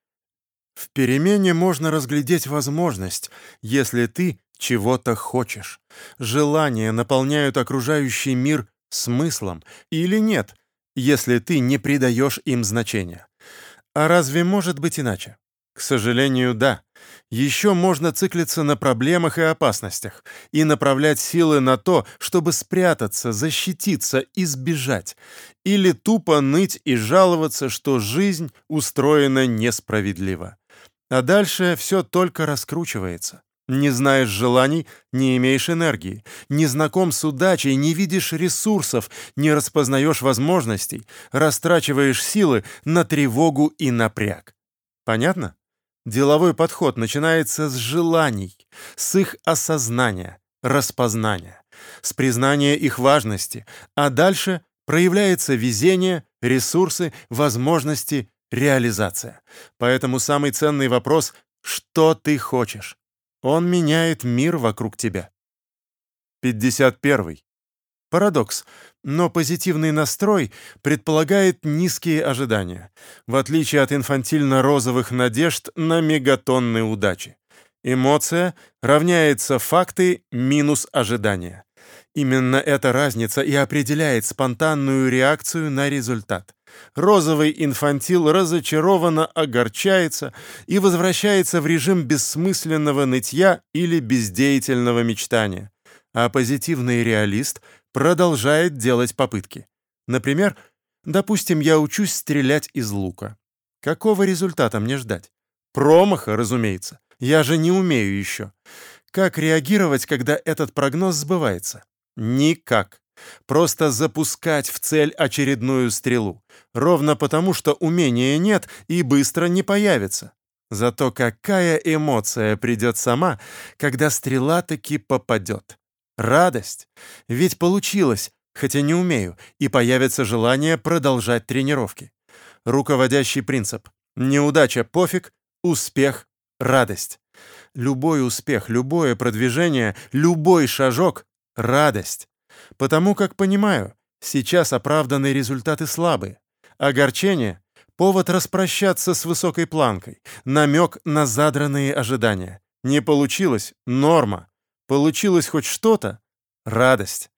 В перемене можно разглядеть возможность, если ты чего-то хочешь. Желания наполняют окружающий мир смыслом или нет, если ты не придаешь им значения. А разве может быть иначе? К сожалению, да. Еще можно циклиться на проблемах и опасностях и направлять силы на то, чтобы спрятаться, защититься, избежать. Или тупо ныть и жаловаться, что жизнь устроена несправедливо. А дальше все только раскручивается. Не знаешь желаний, не имеешь энергии. Не знаком с удачей, не видишь ресурсов, не распознаешь возможностей, растрачиваешь силы на тревогу и напряг. Понятно? Деловой подход начинается с желаний, с их осознания, распознания, с признания их важности, а дальше проявляется везение, ресурсы, возможности, реализация. Поэтому самый ценный вопрос — что ты хочешь? Он меняет мир вокруг тебя. 51. Парадокс, но позитивный настрой предполагает низкие ожидания, в отличие от инфантильно-розовых надежд на мегатонны удачи. Эмоция равняется факты минус ожидания. Именно эта разница и определяет спонтанную реакцию на результат. Розовый инфантил разочарованно огорчается и возвращается в режим бессмысленного нытья или бездеятельного мечтания. А позитивный реалист продолжает делать попытки. Например, допустим, я учусь стрелять из лука. Какого результата мне ждать? Промаха, разумеется. Я же не умею еще. Как реагировать, когда этот прогноз сбывается? Никак. Просто запускать в цель очередную стрелу. Ровно потому, что умения нет и быстро не появится. Зато какая эмоция придет сама, когда стрела таки попадет. Радость. Ведь получилось, хотя не умею, и появится желание продолжать тренировки. Руководящий принцип. Неудача пофиг, успех — радость. Любой успех, любое продвижение, любой шажок — радость. Потому как понимаю, сейчас оправданные результаты слабые. Огорчение — повод распрощаться с высокой планкой, намек на задранные ожидания. Не получилось — норма. Получилось хоть что-то — радость.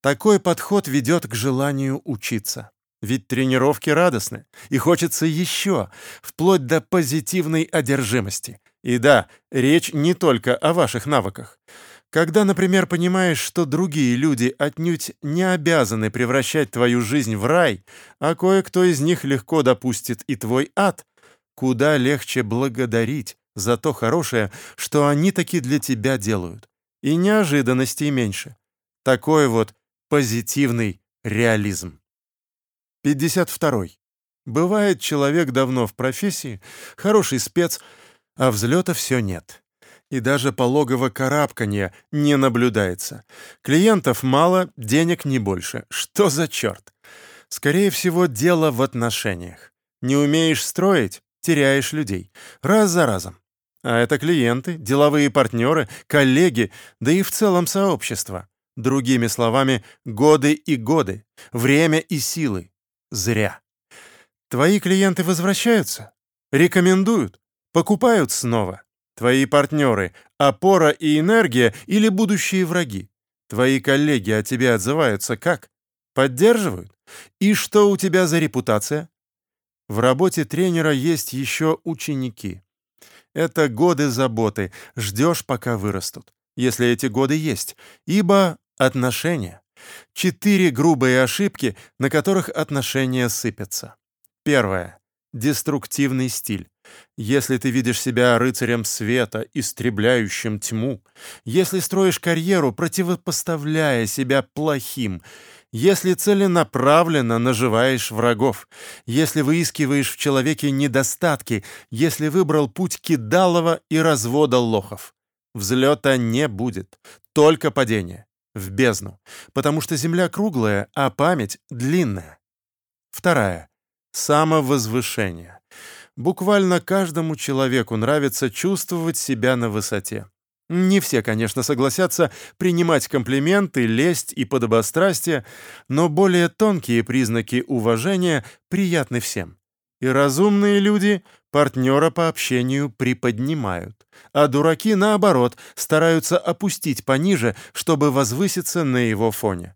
Такой подход ведет к желанию учиться. Ведь тренировки радостны, и хочется еще, вплоть до позитивной одержимости. И да, речь не только о ваших навыках. Когда, например, понимаешь, что другие люди отнюдь не обязаны превращать твою жизнь в рай, а кое-кто из них легко допустит и твой ад, куда легче благодарить за то хорошее, что они таки для тебя делают. И неожиданностей меньше. Такой вот позитивный реализм. 52. Бывает, человек давно в профессии, хороший спец, а взлета все нет и даже пологого карабканья не наблюдается. Клиентов мало, денег не больше. Что за черт? Скорее всего, дело в отношениях. Не умеешь строить — теряешь людей. Раз за разом. А это клиенты, деловые партнеры, коллеги, да и в целом сообщество. Другими словами, годы и годы, время и силы. Зря. Твои клиенты возвращаются? Рекомендуют? Покупают снова? Твои партнеры — опора и энергия или будущие враги? Твои коллеги о тебе отзываются как? Поддерживают? И что у тебя за репутация? В работе тренера есть еще ученики. Это годы заботы, ждешь, пока вырастут, если эти годы есть, ибо отношения. Четыре грубые ошибки, на которых отношения сыпятся. Первое. Деструктивный стиль. Если ты видишь себя рыцарем света, истребляющим тьму, если строишь карьеру, противопоставляя себя плохим, если целенаправленно наживаешь врагов, если выискиваешь в человеке недостатки, если выбрал путь кидалова и развода лохов, взлета не будет, только падение, в бездну, потому что земля круглая, а память длинная. Вторая. Самовозвышение. Буквально каждому человеку нравится чувствовать себя на высоте. Не все, конечно, согласятся принимать комплименты, лесть и подобострастие, но более тонкие признаки уважения приятны всем. И разумные люди партнера по общению приподнимают, а дураки, наоборот, стараются опустить пониже, чтобы возвыситься на его фоне.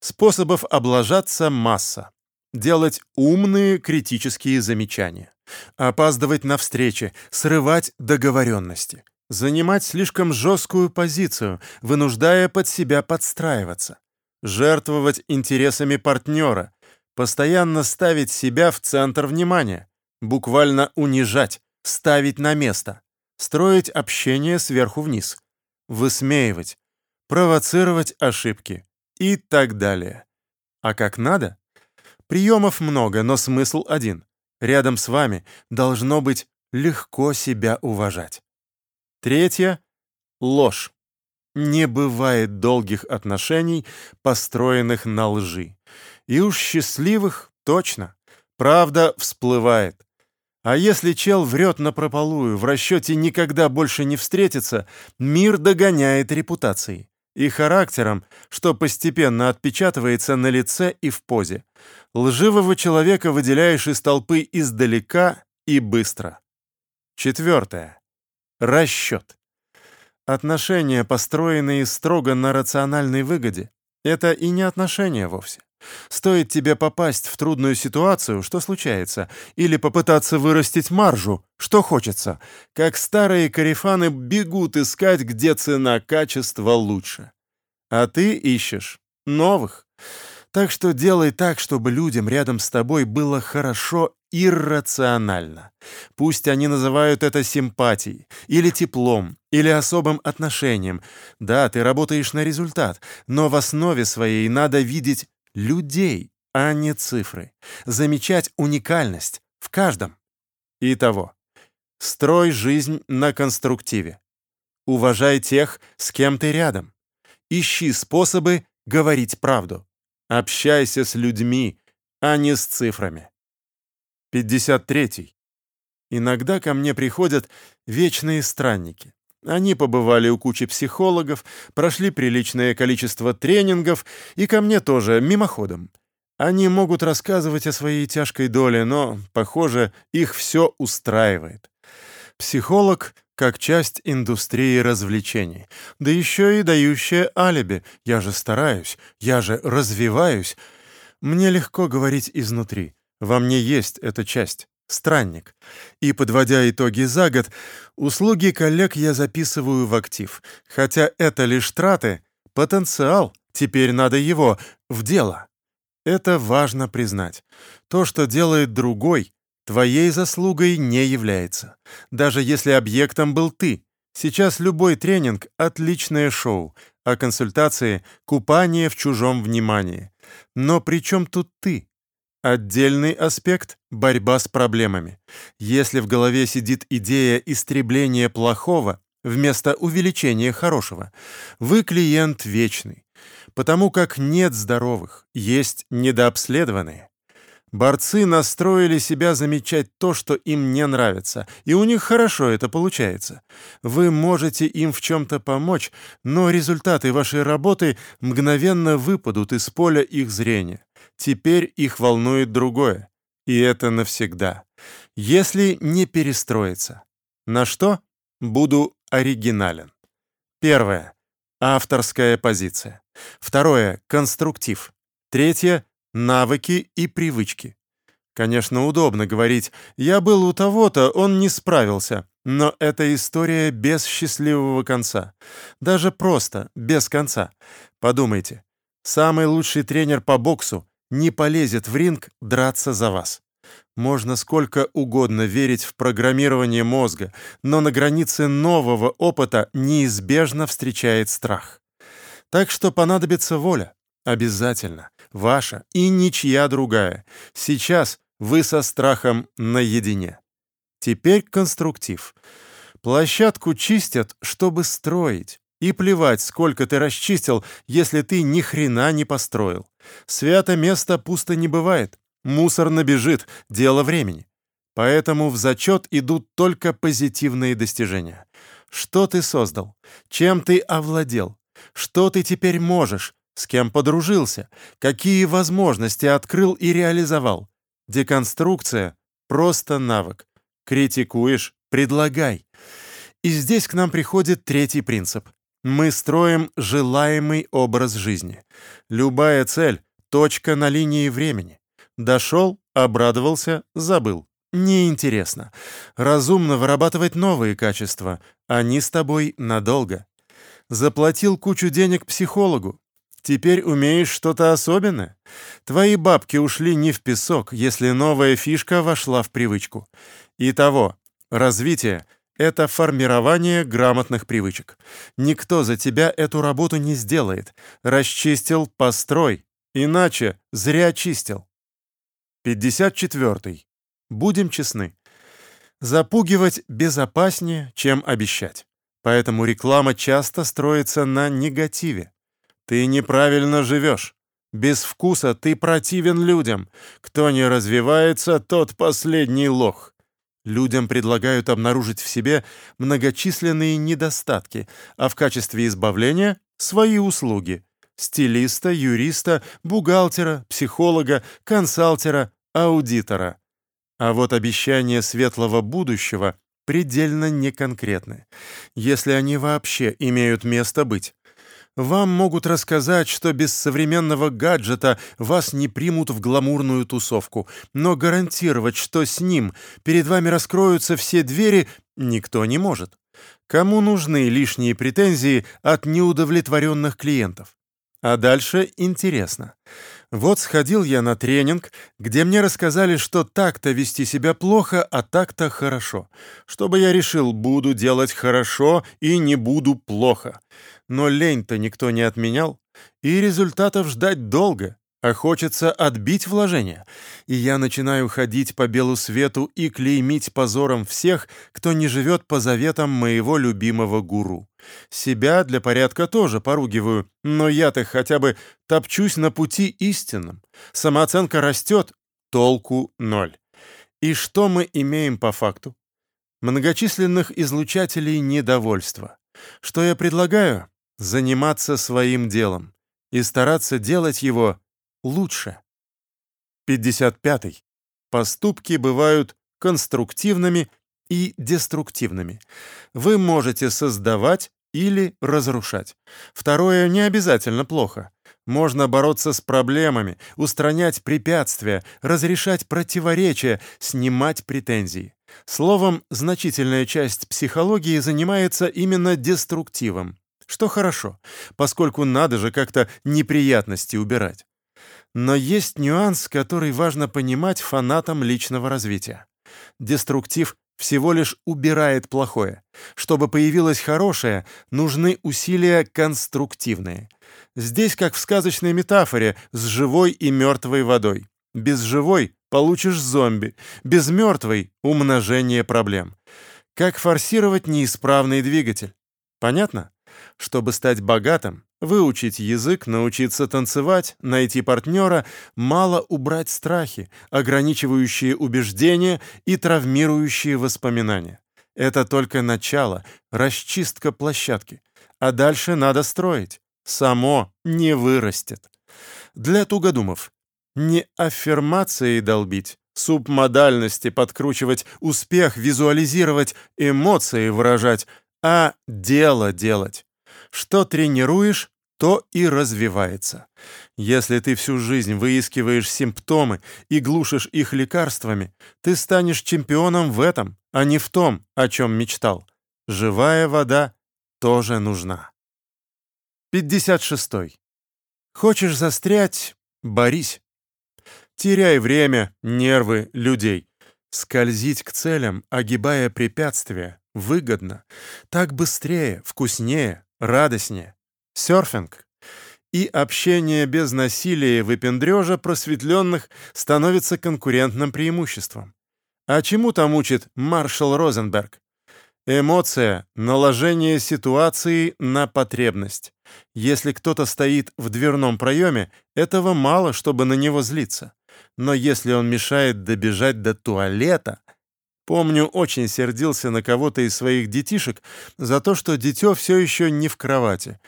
Способов облажаться масса. Делать умные критические замечания опаздывать на встречи, срывать договоренности, занимать слишком жесткую позицию, вынуждая под себя подстраиваться, жертвовать интересами партнера, постоянно ставить себя в центр внимания, буквально унижать, ставить на место, строить общение сверху вниз, высмеивать, провоцировать ошибки и так далее. А как надо? Приемов много, но смысл один. Рядом с вами должно быть легко себя уважать. Третье — ложь. Не бывает долгих отношений, построенных на лжи. И уж счастливых точно. Правда всплывает. А если чел врет напропалую, в расчете никогда больше не встретится, мир догоняет репутацией и характером, что постепенно отпечатывается на лице и в позе. Лживого человека выделяешь из толпы издалека и быстро. Четвертое. Расчет. Отношения, построенные строго на рациональной выгоде, это и не отношения вовсе. Стоит тебе попасть в трудную ситуацию, что случается, или попытаться вырастить маржу, что хочется, как старые карифаны бегут искать, где цена-качество лучше. А ты ищешь новых. Так что делай так, чтобы людям рядом с тобой было хорошо иррационально. Пусть они называют это симпатией, или теплом, или особым отношением. Да, ты работаешь на результат, но в основе своей надо видеть людей, а не цифры. Замечать уникальность в каждом. Итого. Строй жизнь на конструктиве. Уважай тех, с кем ты рядом. Ищи способы говорить правду. Общайся с людьми, а не с цифрами. 53. Иногда ко мне приходят вечные странники. Они побывали у кучи психологов, прошли приличное количество тренингов и ко мне тоже, мимоходом. Они могут рассказывать о своей тяжкой доле, но, похоже, их все устраивает. Психолог как часть индустрии развлечений, да еще и дающая алиби. Я же стараюсь, я же развиваюсь. Мне легко говорить изнутри. Во мне есть эта часть странник. И, подводя итоги за год, услуги коллег я записываю в актив. Хотя это лишь траты, потенциал, теперь надо его, в дело. Это важно признать. То, что делает другой, твоей заслугой не является. Даже если объектом был ты. Сейчас любой тренинг — отличное шоу, а консультации — купание в чужом внимании. Но при чем тут ты? Отдельный аспект — борьба с проблемами. Если в голове сидит идея истребления плохого вместо увеличения хорошего, вы клиент вечный, потому как нет здоровых, есть недообследованные. Борцы настроили себя замечать то, что им не нравится, и у них хорошо это получается. Вы можете им в чем-то помочь, но результаты вашей работы мгновенно выпадут из поля их зрения. Теперь их волнует другое, и это навсегда. Если не перестроиться. На что? Буду оригинален. Первое. Авторская позиция. Второе. Конструктив. Третье. Навыки и привычки. Конечно, удобно говорить «я был у того-то, он не справился», но это история без счастливого конца. Даже просто, без конца. Подумайте, самый лучший тренер по боксу не полезет в ринг драться за вас. Можно сколько угодно верить в программирование мозга, но на границе нового опыта неизбежно встречает страх. Так что понадобится воля. Обязательно. Ваша и ничья другая. Сейчас вы со страхом наедине. Теперь конструктив. Площадку чистят, чтобы строить. И плевать, сколько ты расчистил, если ты ни хрена не построил. Свято место пусто не бывает. Мусор набежит, дело времени. Поэтому в зачет идут только позитивные достижения. Что ты создал? Чем ты овладел? Что ты теперь можешь? С кем подружился? Какие возможности открыл и реализовал? Деконструкция — просто навык. Критикуешь — предлагай. И здесь к нам приходит третий принцип. Мы строим желаемый образ жизни. Любая цель — точка на линии времени. Дошел, обрадовался, забыл. неинтересно. Разумно вырабатывать новые качества. Они с тобой надолго. Заплатил кучу денег психологу. Теперь умеешь что-то особенное. Твои бабки ушли не в песок, если новая фишка вошла в привычку. Итого, развитие — это формирование грамотных привычек. Никто за тебя эту работу не сделает. Расчистил — построй. Иначе зря чистил. 54. Будем честны. Запугивать безопаснее, чем обещать. Поэтому реклама часто строится на негативе. Ты неправильно живешь. Без вкуса ты противен людям. Кто не развивается, тот последний лох. Людям предлагают обнаружить в себе многочисленные недостатки, а в качестве избавления — свои услуги — стилиста, юриста, бухгалтера, психолога, консалтера, аудитора. А вот обещания светлого будущего предельно неконкретны, если они вообще имеют место быть. Вам могут рассказать, что без современного гаджета вас не примут в гламурную тусовку, но гарантировать, что с ним перед вами раскроются все двери, никто не может. Кому нужны лишние претензии от неудовлетворенных клиентов? А дальше интересно. Вот сходил я на тренинг, где мне рассказали, что так-то вести себя плохо, а так-то хорошо. Чтобы я решил, буду делать хорошо и не буду плохо. Но лень-то никто не отменял, и результатов ждать долго а хочется отбить вложения, и я начинаю ходить по белу свету и клеймить позором всех, кто не живет по заветам моего любимого гуру. Себя для порядка тоже поругиваю, но я-то хотя бы топчусь на пути истинном. Самооценка растет, толку ноль. И что мы имеем по факту? Многочисленных излучателей недовольства. Что я предлагаю? Заниматься своим делом и стараться делать его лучше. 55. -й. Поступки бывают конструктивными и деструктивными. Вы можете создавать или разрушать. Второе не обязательно плохо. Можно бороться с проблемами, устранять препятствия, разрешать противоречия, снимать претензии. Словом, значительная часть психологии занимается именно деструктивом, что хорошо, поскольку надо же как-то неприятности убирать. Но есть нюанс, который важно понимать фанатам личного развития. Деструктив всего лишь убирает плохое. Чтобы появилось хорошее, нужны усилия конструктивные. Здесь, как в сказочной метафоре, с живой и мертвой водой. Без живой получишь зомби, без мертвой — умножение проблем. Как форсировать неисправный двигатель? Понятно? Чтобы стать богатым, выучить язык, научиться танцевать, найти партнера, мало убрать страхи, ограничивающие убеждения и травмирующие воспоминания. Это только начало, расчистка площадки. А дальше надо строить. Само не вырастет. Для тугодумов. Не аффирмации долбить, субмодальности подкручивать, успех визуализировать, эмоции выражать, а дело делать. Что тренируешь, то и развивается. Если ты всю жизнь выискиваешь симптомы и глушишь их лекарствами, ты станешь чемпионом в этом, а не в том, о чем мечтал. Живая вода тоже нужна. 56. Хочешь застрять — борись. Теряй время, нервы, людей. Скользить к целям, огибая препятствия, выгодно. Так быстрее, вкуснее, радостнее. Серфинг и общение без насилия и выпендрежа просветленных становится конкурентным преимуществом. А чему там учит маршал Розенберг? Эмоция — наложение ситуации на потребность. Если кто-то стоит в дверном проеме, этого мало, чтобы на него злиться. Но если он мешает добежать до туалета, Помню, очень сердился на кого-то из своих детишек за то, что дитё все еще не в кровати.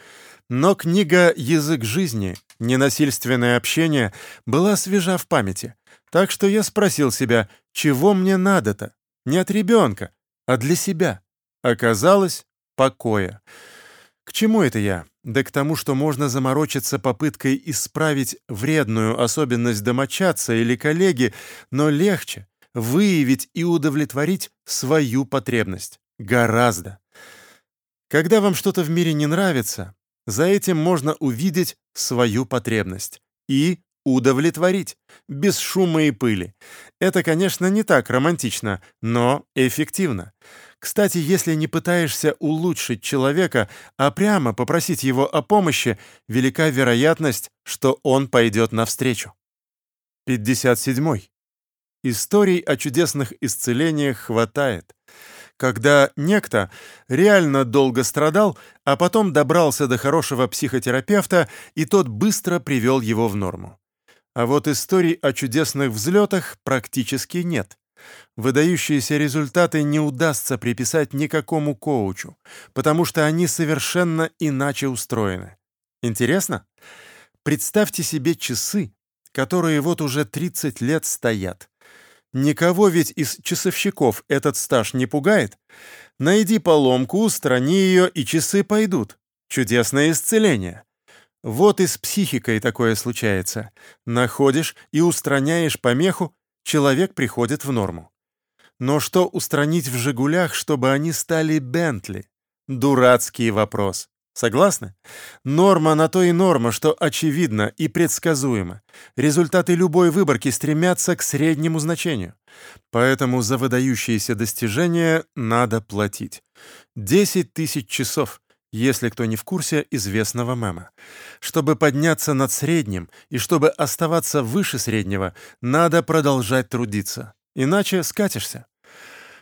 Но книга «Язык жизни. Ненасильственное общение» была свежа в памяти. Так что я спросил себя, чего мне надо-то? Не от ребенка, а для себя. Оказалось, покоя. К чему это я? Да к тому, что можно заморочиться попыткой исправить вредную особенность домочадца или коллеги, но легче, выявить и удовлетворить свою потребность. Гораздо. Когда вам что-то в мире не нравится, за этим можно увидеть свою потребность и удовлетворить, без шума и пыли. Это, конечно, не так романтично, но эффективно. Кстати, если не пытаешься улучшить человека, а прямо попросить его о помощи, велика вероятность, что он пойдет навстречу. 57. Историй о чудесных исцелениях хватает. Когда некто реально долго страдал, а потом добрался до хорошего психотерапевта, и тот быстро привел его в норму. А вот историй о чудесных взлетах практически нет. Выдающиеся результаты не удастся приписать никакому коучу, потому что они совершенно иначе устроены. Интересно? Представьте себе часы, которые вот уже 30 лет стоят. Никого ведь из часовщиков этот стаж не пугает. Найди поломку, устрани ее, и часы пойдут. Чудесное исцеление. Вот и с психикой такое случается. Находишь и устраняешь помеху, человек приходит в норму. Но что устранить в «Жигулях», чтобы они стали «Бентли»? Дурацкий вопрос. Согласны? Норма на то и норма, что очевидно и предсказуемо. Результаты любой выборки стремятся к среднему значению. Поэтому за выдающиеся достижения надо платить. 10 тысяч часов если кто не в курсе известного мема. Чтобы подняться над средним и чтобы оставаться выше среднего, надо продолжать трудиться. Иначе скатишься.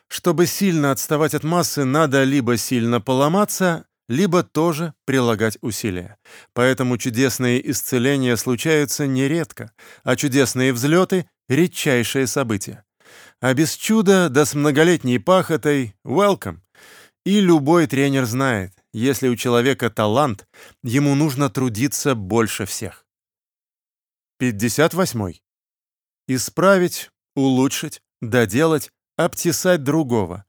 Чтобы сильно отставать от массы, надо либо сильно поломаться, либо тоже прилагать усилия. Поэтому чудесные исцеления случаются нередко, а чудесные взлеты — редчайшее событие. А без чуда, да с многолетней пахотой — welcome. И любой тренер знает, если у человека талант, ему нужно трудиться больше всех. 58. Исправить, улучшить, доделать, обтесать другого.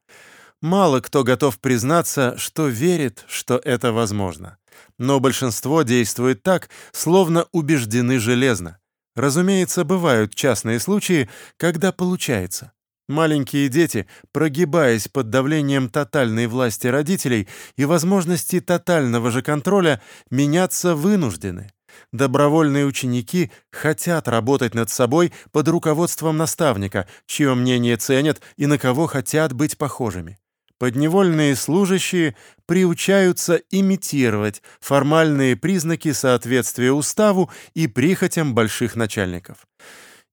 Мало кто готов признаться, что верит, что это возможно. Но большинство действует так, словно убеждены железно. Разумеется, бывают частные случаи, когда получается. Маленькие дети, прогибаясь под давлением тотальной власти родителей и возможности тотального же контроля, меняться вынуждены. Добровольные ученики хотят работать над собой под руководством наставника, чье мнение ценят и на кого хотят быть похожими. Подневольные служащие приучаются имитировать формальные признаки соответствия уставу и прихотям больших начальников.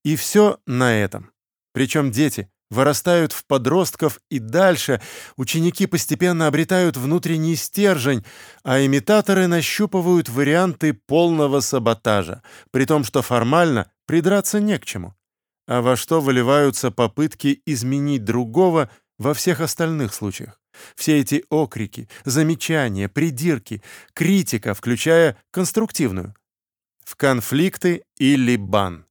И все на этом. Причем дети, вырастают в подростков и дальше, ученики постепенно обретают внутренний стержень, а имитаторы нащупывают варианты полного саботажа, при том, что формально придраться не к чему. А во что выливаются попытки изменить другого во всех остальных случаях? Все эти окрики, замечания, придирки, критика, включая конструктивную. В конфликты или бан.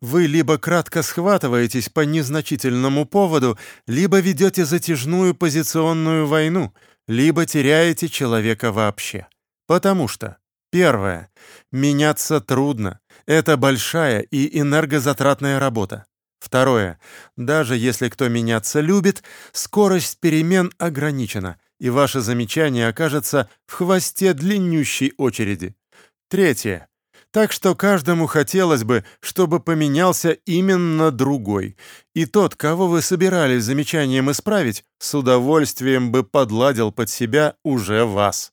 Вы либо кратко схватываетесь по незначительному поводу, либо ведете затяжную позиционную войну, либо теряете человека вообще. Потому что, первое, меняться трудно. Это большая и энергозатратная работа. Второе, даже если кто меняться любит, скорость перемен ограничена, и ваше замечание окажется в хвосте длиннющей очереди. Третье, так что каждому хотелось бы, чтобы поменялся именно другой. И тот, кого вы собирались замечанием исправить, с удовольствием бы подладил под себя уже вас.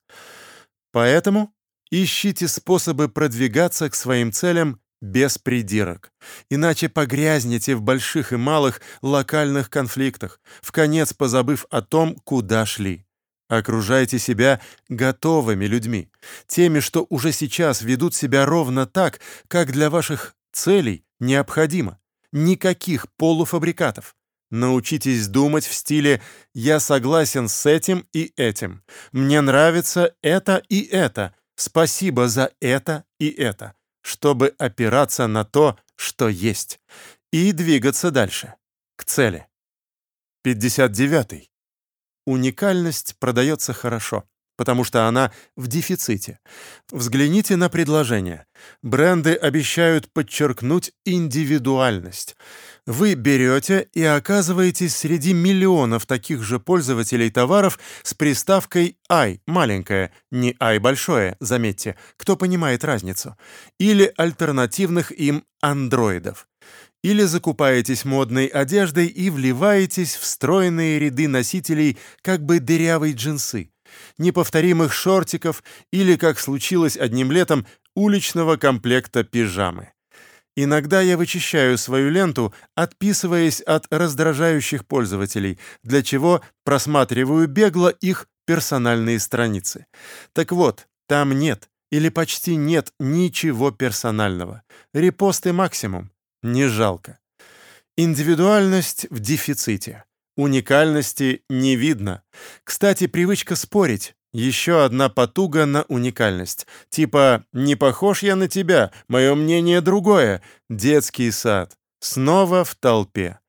Поэтому ищите способы продвигаться к своим целям без придирок. Иначе погрязнете в больших и малых локальных конфликтах, в конец позабыв о том, куда шли. Окружайте себя готовыми людьми, теми, что уже сейчас ведут себя ровно так, как для ваших целей необходимо. Никаких полуфабрикатов. Научитесь думать в стиле «я согласен с этим и этим», «мне нравится это и это», «спасибо за это и это», чтобы опираться на то, что есть, и двигаться дальше, к цели. 59. Уникальность продается хорошо, потому что она в дефиците. Взгляните на предложение. Бренды обещают подчеркнуть индивидуальность. Вы берете и оказываетесь среди миллионов таких же пользователей товаров с приставкой «i» маленькая, не «i» большое, заметьте, кто понимает разницу, или альтернативных им андроидов. Или закупаетесь модной одеждой и вливаетесь в стройные ряды носителей как бы дырявой джинсы, неповторимых шортиков или, как случилось одним летом, уличного комплекта пижамы. Иногда я вычищаю свою ленту, отписываясь от раздражающих пользователей, для чего просматриваю бегло их персональные страницы. Так вот, там нет или почти нет ничего персонального. Репосты максимум. Не жалко. Индивидуальность в дефиците. Уникальности не видно. Кстати, привычка спорить еще одна потуга на уникальность. Типа «не похож я на тебя, мое мнение другое». Детский сад. Снова в толпе.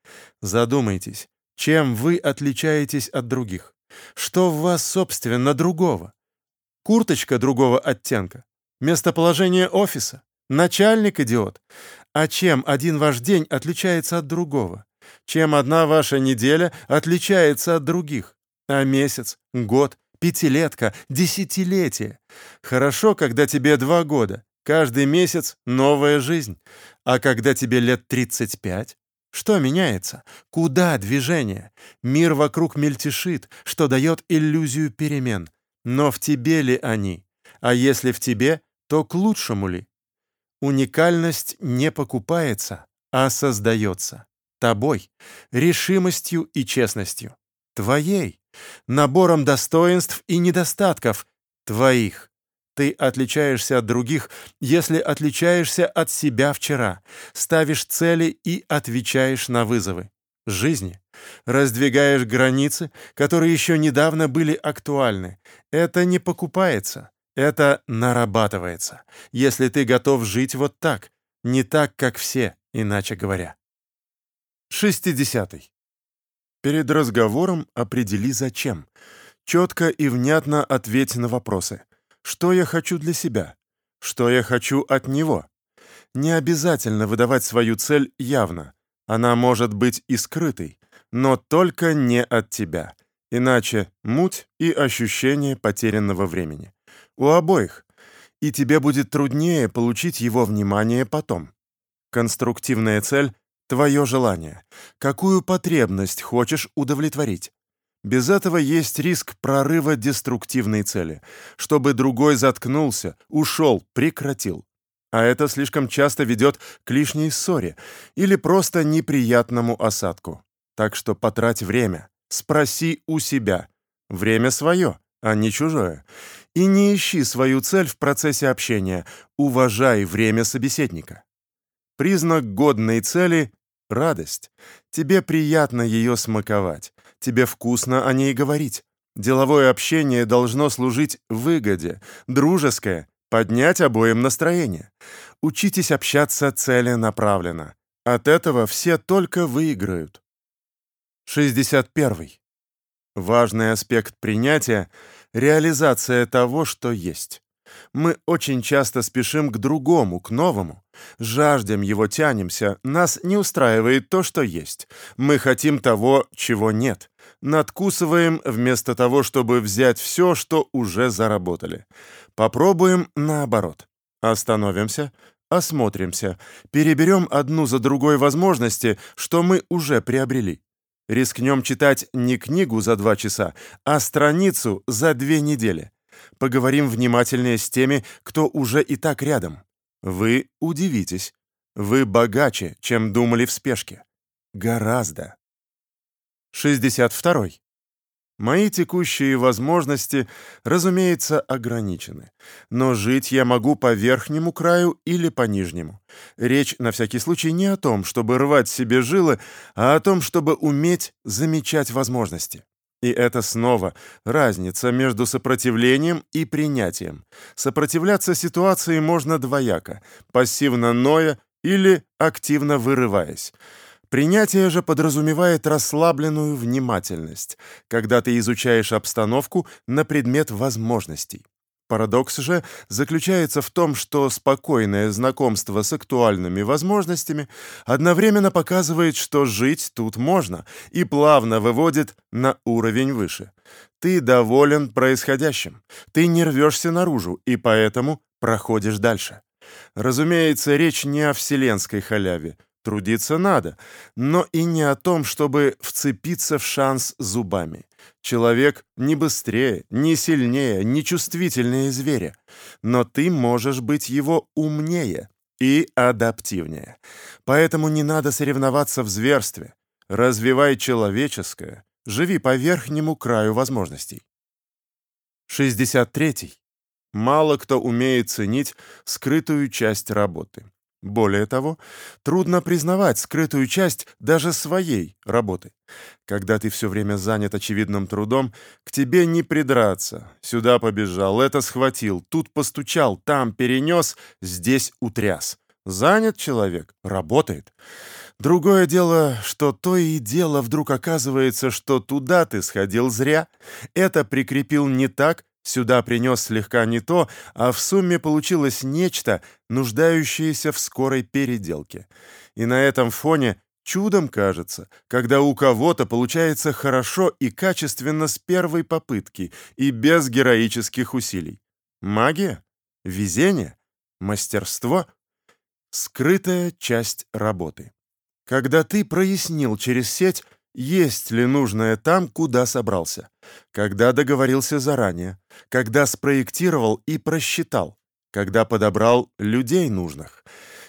Задумайтесь, чем вы отличаетесь от других? Что в вас, собственно, другого? Курточка другого оттенка? Местоположение офиса? Начальник идиот? А чем один ваш день отличается от другого? Чем одна ваша неделя отличается от других? А месяц, год, пятилетка, десятилетие. Хорошо, когда тебе два года. Каждый месяц новая жизнь. А когда тебе лет 35? Что меняется? Куда движение? Мир вокруг мельтешит, что дает иллюзию перемен. Но в тебе ли они? А если в тебе, то к лучшему ли? Уникальность не покупается, а создается. Тобой, решимостью и честностью. Твоей набором достоинств и недостатков твоих. Ты отличаешься от других, если отличаешься от себя вчера, ставишь цели и отвечаешь на вызовы жизни, раздвигаешь границы, которые еще недавно были актуальны. Это не покупается, это нарабатывается, если ты готов жить вот так, не так, как все, иначе говоря. 60. -й. Перед разговором определи зачем. Четко и внятно ответь на вопросы. Что я хочу для себя? Что я хочу от него? Не обязательно выдавать свою цель явно. Она может быть и скрытой, но только не от тебя. Иначе муть и ощущение потерянного времени. У обоих. И тебе будет труднее получить его внимание потом. Конструктивная цель Твое желание. Какую потребность хочешь удовлетворить? Без этого есть риск прорыва деструктивной цели, чтобы другой заткнулся, ушел, прекратил. А это слишком часто ведет к лишней ссоре или просто неприятному осадку. Так что потрать время, спроси у себя. Время свое, а не чужое. И не ищи свою цель в процессе общения, уважай время собеседника. Признак годной цели радость. Тебе приятно ее смаковать, тебе вкусно о ней говорить. Деловое общение должно служить выгоде, дружеское, поднять обоим настроение. Учитесь общаться целенаправленно. От этого все только выиграют. 61. Важный аспект принятия — реализация того, что есть. Мы очень часто спешим к другому, к новому. Жаждем его тянемся, нас не устраивает то, что есть. Мы хотим того, чего нет. Надкусываем вместо того, чтобы взять все, что уже заработали. Попробуем наоборот. Остановимся, осмотримся, переберем одну за другой возможности, что мы уже приобрели. Рискнем читать не книгу за два часа, а страницу за две недели. Поговорим внимательнее с теми, кто уже и так рядом. Вы удивитесь. Вы богаче, чем думали в спешке. Гораздо. 62. Мои текущие возможности, разумеется, ограничены. Но жить я могу по верхнему краю или по нижнему. Речь, на всякий случай, не о том, чтобы рвать себе жилы, а о том, чтобы уметь замечать возможности. И это снова разница между сопротивлением и принятием. Сопротивляться ситуации можно двояко, пассивно ноя или активно вырываясь. Принятие же подразумевает расслабленную внимательность, когда ты изучаешь обстановку на предмет возможностей. Парадокс же заключается в том, что спокойное знакомство с актуальными возможностями одновременно показывает, что жить тут можно, и плавно выводит на уровень выше. Ты доволен происходящим, ты не рвешься наружу, и поэтому проходишь дальше. Разумеется, речь не о вселенской халяве, Трудиться надо, но и не о том, чтобы вцепиться в шанс зубами. Человек не быстрее, не сильнее, не чувствительнее зверя, но ты можешь быть его умнее и адаптивнее. Поэтому не надо соревноваться в зверстве. Развивай человеческое, живи по верхнему краю возможностей. 63. Мало кто умеет ценить скрытую часть работы. Более того, трудно признавать скрытую часть даже своей работы. Когда ты все время занят очевидным трудом, к тебе не придраться. Сюда побежал, это схватил, тут постучал, там перенес, здесь утряс. Занят человек, работает. Другое дело, что то и дело вдруг оказывается, что туда ты сходил зря, это прикрепил не так, Сюда принес слегка не то, а в сумме получилось нечто, нуждающееся в скорой переделке. И на этом фоне чудом кажется, когда у кого-то получается хорошо и качественно с первой попытки и без героических усилий. Магия? Везение? Мастерство? Скрытая часть работы. Когда ты прояснил через сеть, есть ли нужное там, куда собрался, когда договорился заранее, когда спроектировал и просчитал, когда подобрал людей нужных.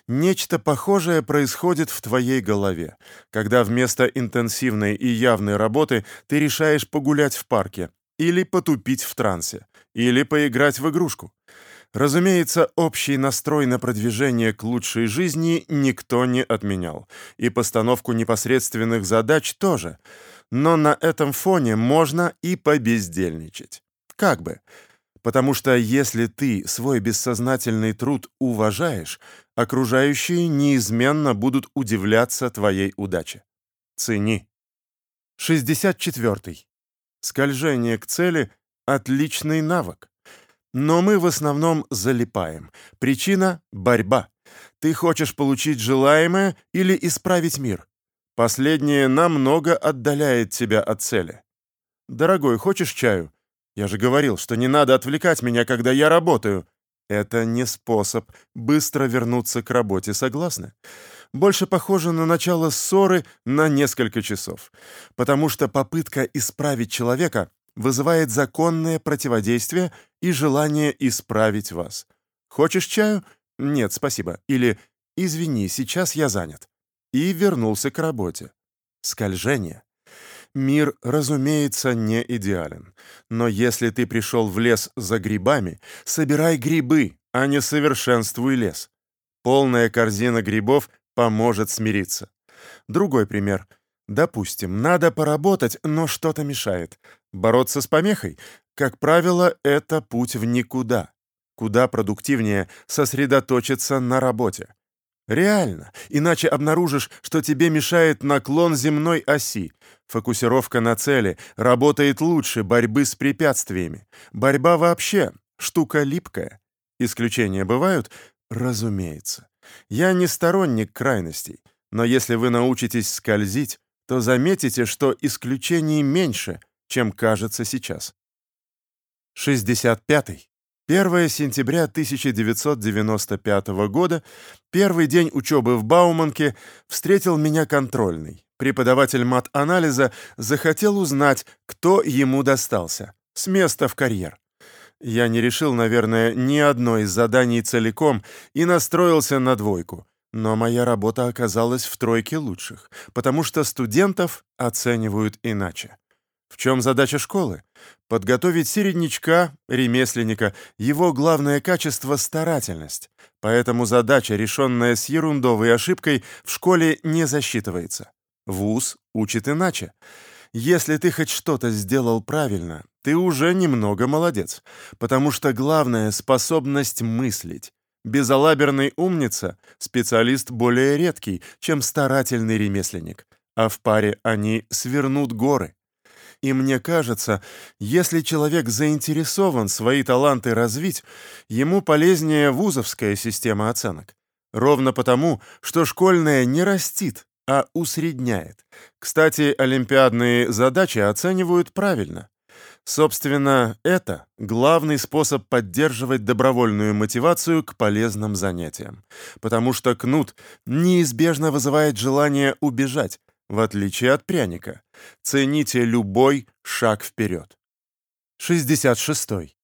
Нечто похожее происходит в твоей голове, когда вместо интенсивной и явной работы ты решаешь погулять в парке или потупить в трансе, или поиграть в игрушку. Разумеется, общий настрой на продвижение к лучшей жизни никто не отменял, и постановку непосредственных задач тоже, но на этом фоне можно и побездельничать. Как бы. Потому что если ты свой бессознательный труд уважаешь, окружающие неизменно будут удивляться твоей удаче. Цени. 64. Скольжение к цели — отличный навык. Но мы в основном залипаем. Причина — борьба. Ты хочешь получить желаемое или исправить мир. Последнее намного отдаляет тебя от цели. «Дорогой, хочешь чаю?» «Я же говорил, что не надо отвлекать меня, когда я работаю». Это не способ быстро вернуться к работе, согласны? Больше похоже на начало ссоры на несколько часов, потому что попытка исправить человека вызывает законное противодействие и желание исправить вас. Хочешь чаю? Нет, спасибо. Или извини, сейчас я занят. И вернулся к работе. Скольжение. Мир, разумеется, не идеален. Но если ты пришел в лес за грибами, собирай грибы, а не совершенствуй лес. Полная корзина грибов поможет смириться. Другой пример — Допустим, надо поработать, но что-то мешает. Бороться с помехой? Как правило, это путь в никуда. Куда продуктивнее сосредоточиться на работе. Реально, иначе обнаружишь, что тебе мешает наклон земной оси. Фокусировка на цели работает лучше борьбы с препятствиями. Борьба вообще штука липкая. Исключения бывают? Разумеется. Я не сторонник крайностей, но если вы научитесь скользить, то заметите, что исключений меньше, чем кажется сейчас. 65. -й. 1 сентября 1995 года, первый день учебы в Бауманке, встретил меня контрольный. Преподаватель мат-анализа захотел узнать, кто ему достался, с места в карьер. Я не решил, наверное, ни одно из заданий целиком и настроился на двойку. Но моя работа оказалась в тройке лучших, потому что студентов оценивают иначе. В чем задача школы? Подготовить середнячка, ремесленника, его главное качество — старательность. Поэтому задача, решенная с ерундовой ошибкой, в школе не засчитывается. ВУЗ учит иначе. Если ты хоть что-то сделал правильно, ты уже немного молодец, потому что главное — способность мыслить. Безалаберный умница — специалист более редкий, чем старательный ремесленник, а в паре они свернут горы. И мне кажется, если человек заинтересован свои таланты развить, ему полезнее вузовская система оценок. Ровно потому, что школьная не растит, а усредняет. Кстати, олимпиадные задачи оценивают правильно. Собственно, это главный способ поддерживать добровольную мотивацию к полезным занятиям, потому что кнут неизбежно вызывает желание убежать, в отличие от пряника. Цените любой шаг вперед. 66.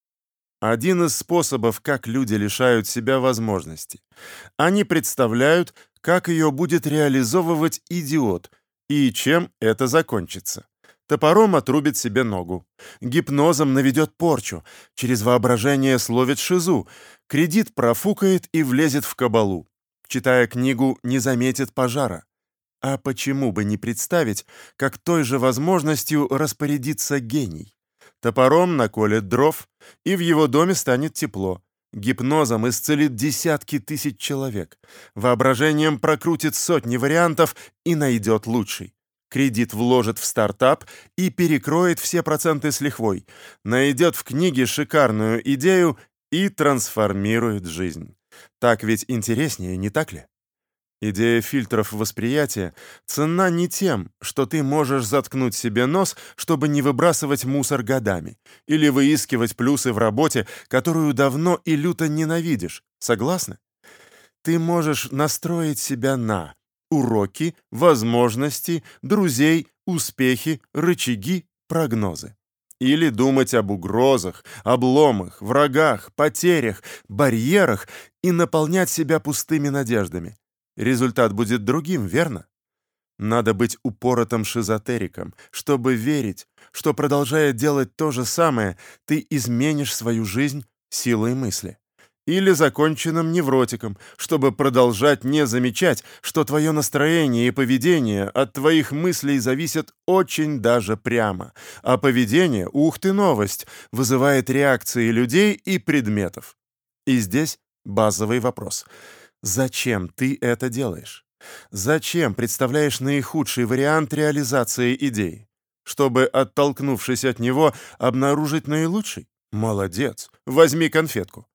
Один из способов, как люди лишают себя возможности. Они представляют, как ее будет реализовывать идиот и чем это закончится. Топором отрубит себе ногу. Гипнозом наведет порчу. Через воображение словит шизу. Кредит профукает и влезет в кабалу. Читая книгу, не заметит пожара. А почему бы не представить, как той же возможностью распорядится гений? Топором наколет дров, и в его доме станет тепло. Гипнозом исцелит десятки тысяч человек. Воображением прокрутит сотни вариантов и найдет лучший. Кредит вложит в стартап и перекроет все проценты с лихвой, найдет в книге шикарную идею и трансформирует жизнь. Так ведь интереснее, не так ли? Идея фильтров восприятия ценна не тем, что ты можешь заткнуть себе нос, чтобы не выбрасывать мусор годами, или выискивать плюсы в работе, которую давно и люто ненавидишь. Согласны? Ты можешь настроить себя на уроки, возможности, друзей, успехи, рычаги, прогнозы. Или думать об угрозах, обломах, врагах, потерях, барьерах и наполнять себя пустыми надеждами. Результат будет другим, верно? Надо быть упоротым шизотериком, чтобы верить, что, продолжая делать то же самое, ты изменишь свою жизнь силой мысли или законченным невротиком, чтобы продолжать не замечать, что твое настроение и поведение от твоих мыслей зависят очень даже прямо, а поведение, ух ты, новость, вызывает реакции людей и предметов. И здесь базовый вопрос. Зачем ты это делаешь? Зачем представляешь наихудший вариант реализации идеи? Чтобы, оттолкнувшись от него, обнаружить наилучший? Молодец, возьми конфетку.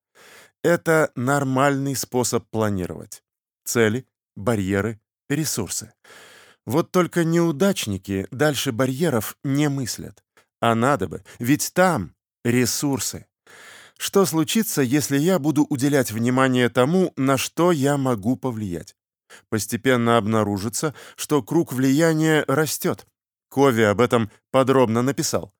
Это нормальный способ планировать. Цели, барьеры, ресурсы. Вот только неудачники дальше барьеров не мыслят. А надо бы, ведь там ресурсы. Что случится, если я буду уделять внимание тому, на что я могу повлиять? Постепенно обнаружится, что круг влияния растет. Кови об этом подробно написал.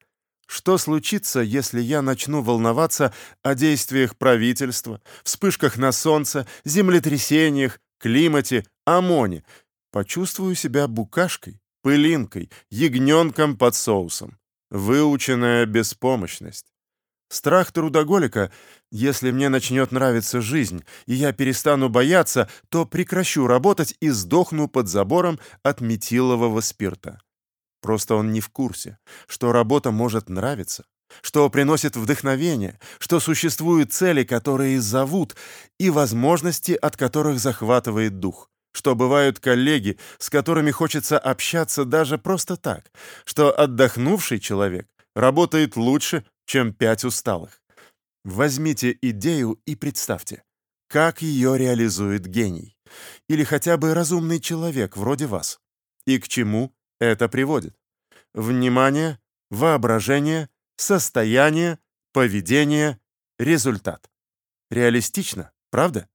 Что случится, если я начну волноваться о действиях правительства, вспышках на солнце, землетрясениях, климате, ОМОНе? Почувствую себя букашкой, пылинкой, ягненком под соусом. Выученная беспомощность. Страх трудоголика, если мне начнет нравиться жизнь, и я перестану бояться, то прекращу работать и сдохну под забором от метилового спирта. Просто он не в курсе, что работа может нравиться, что приносит вдохновение, что существуют цели, которые зовут, и возможности, от которых захватывает дух, что бывают коллеги, с которыми хочется общаться даже просто так, что отдохнувший человек работает лучше, чем пять усталых. Возьмите идею и представьте, как ее реализует гений. Или хотя бы разумный человек вроде вас, и к чему это приводит. Внимание, воображение, состояние, поведение, результат. Реалистично, правда?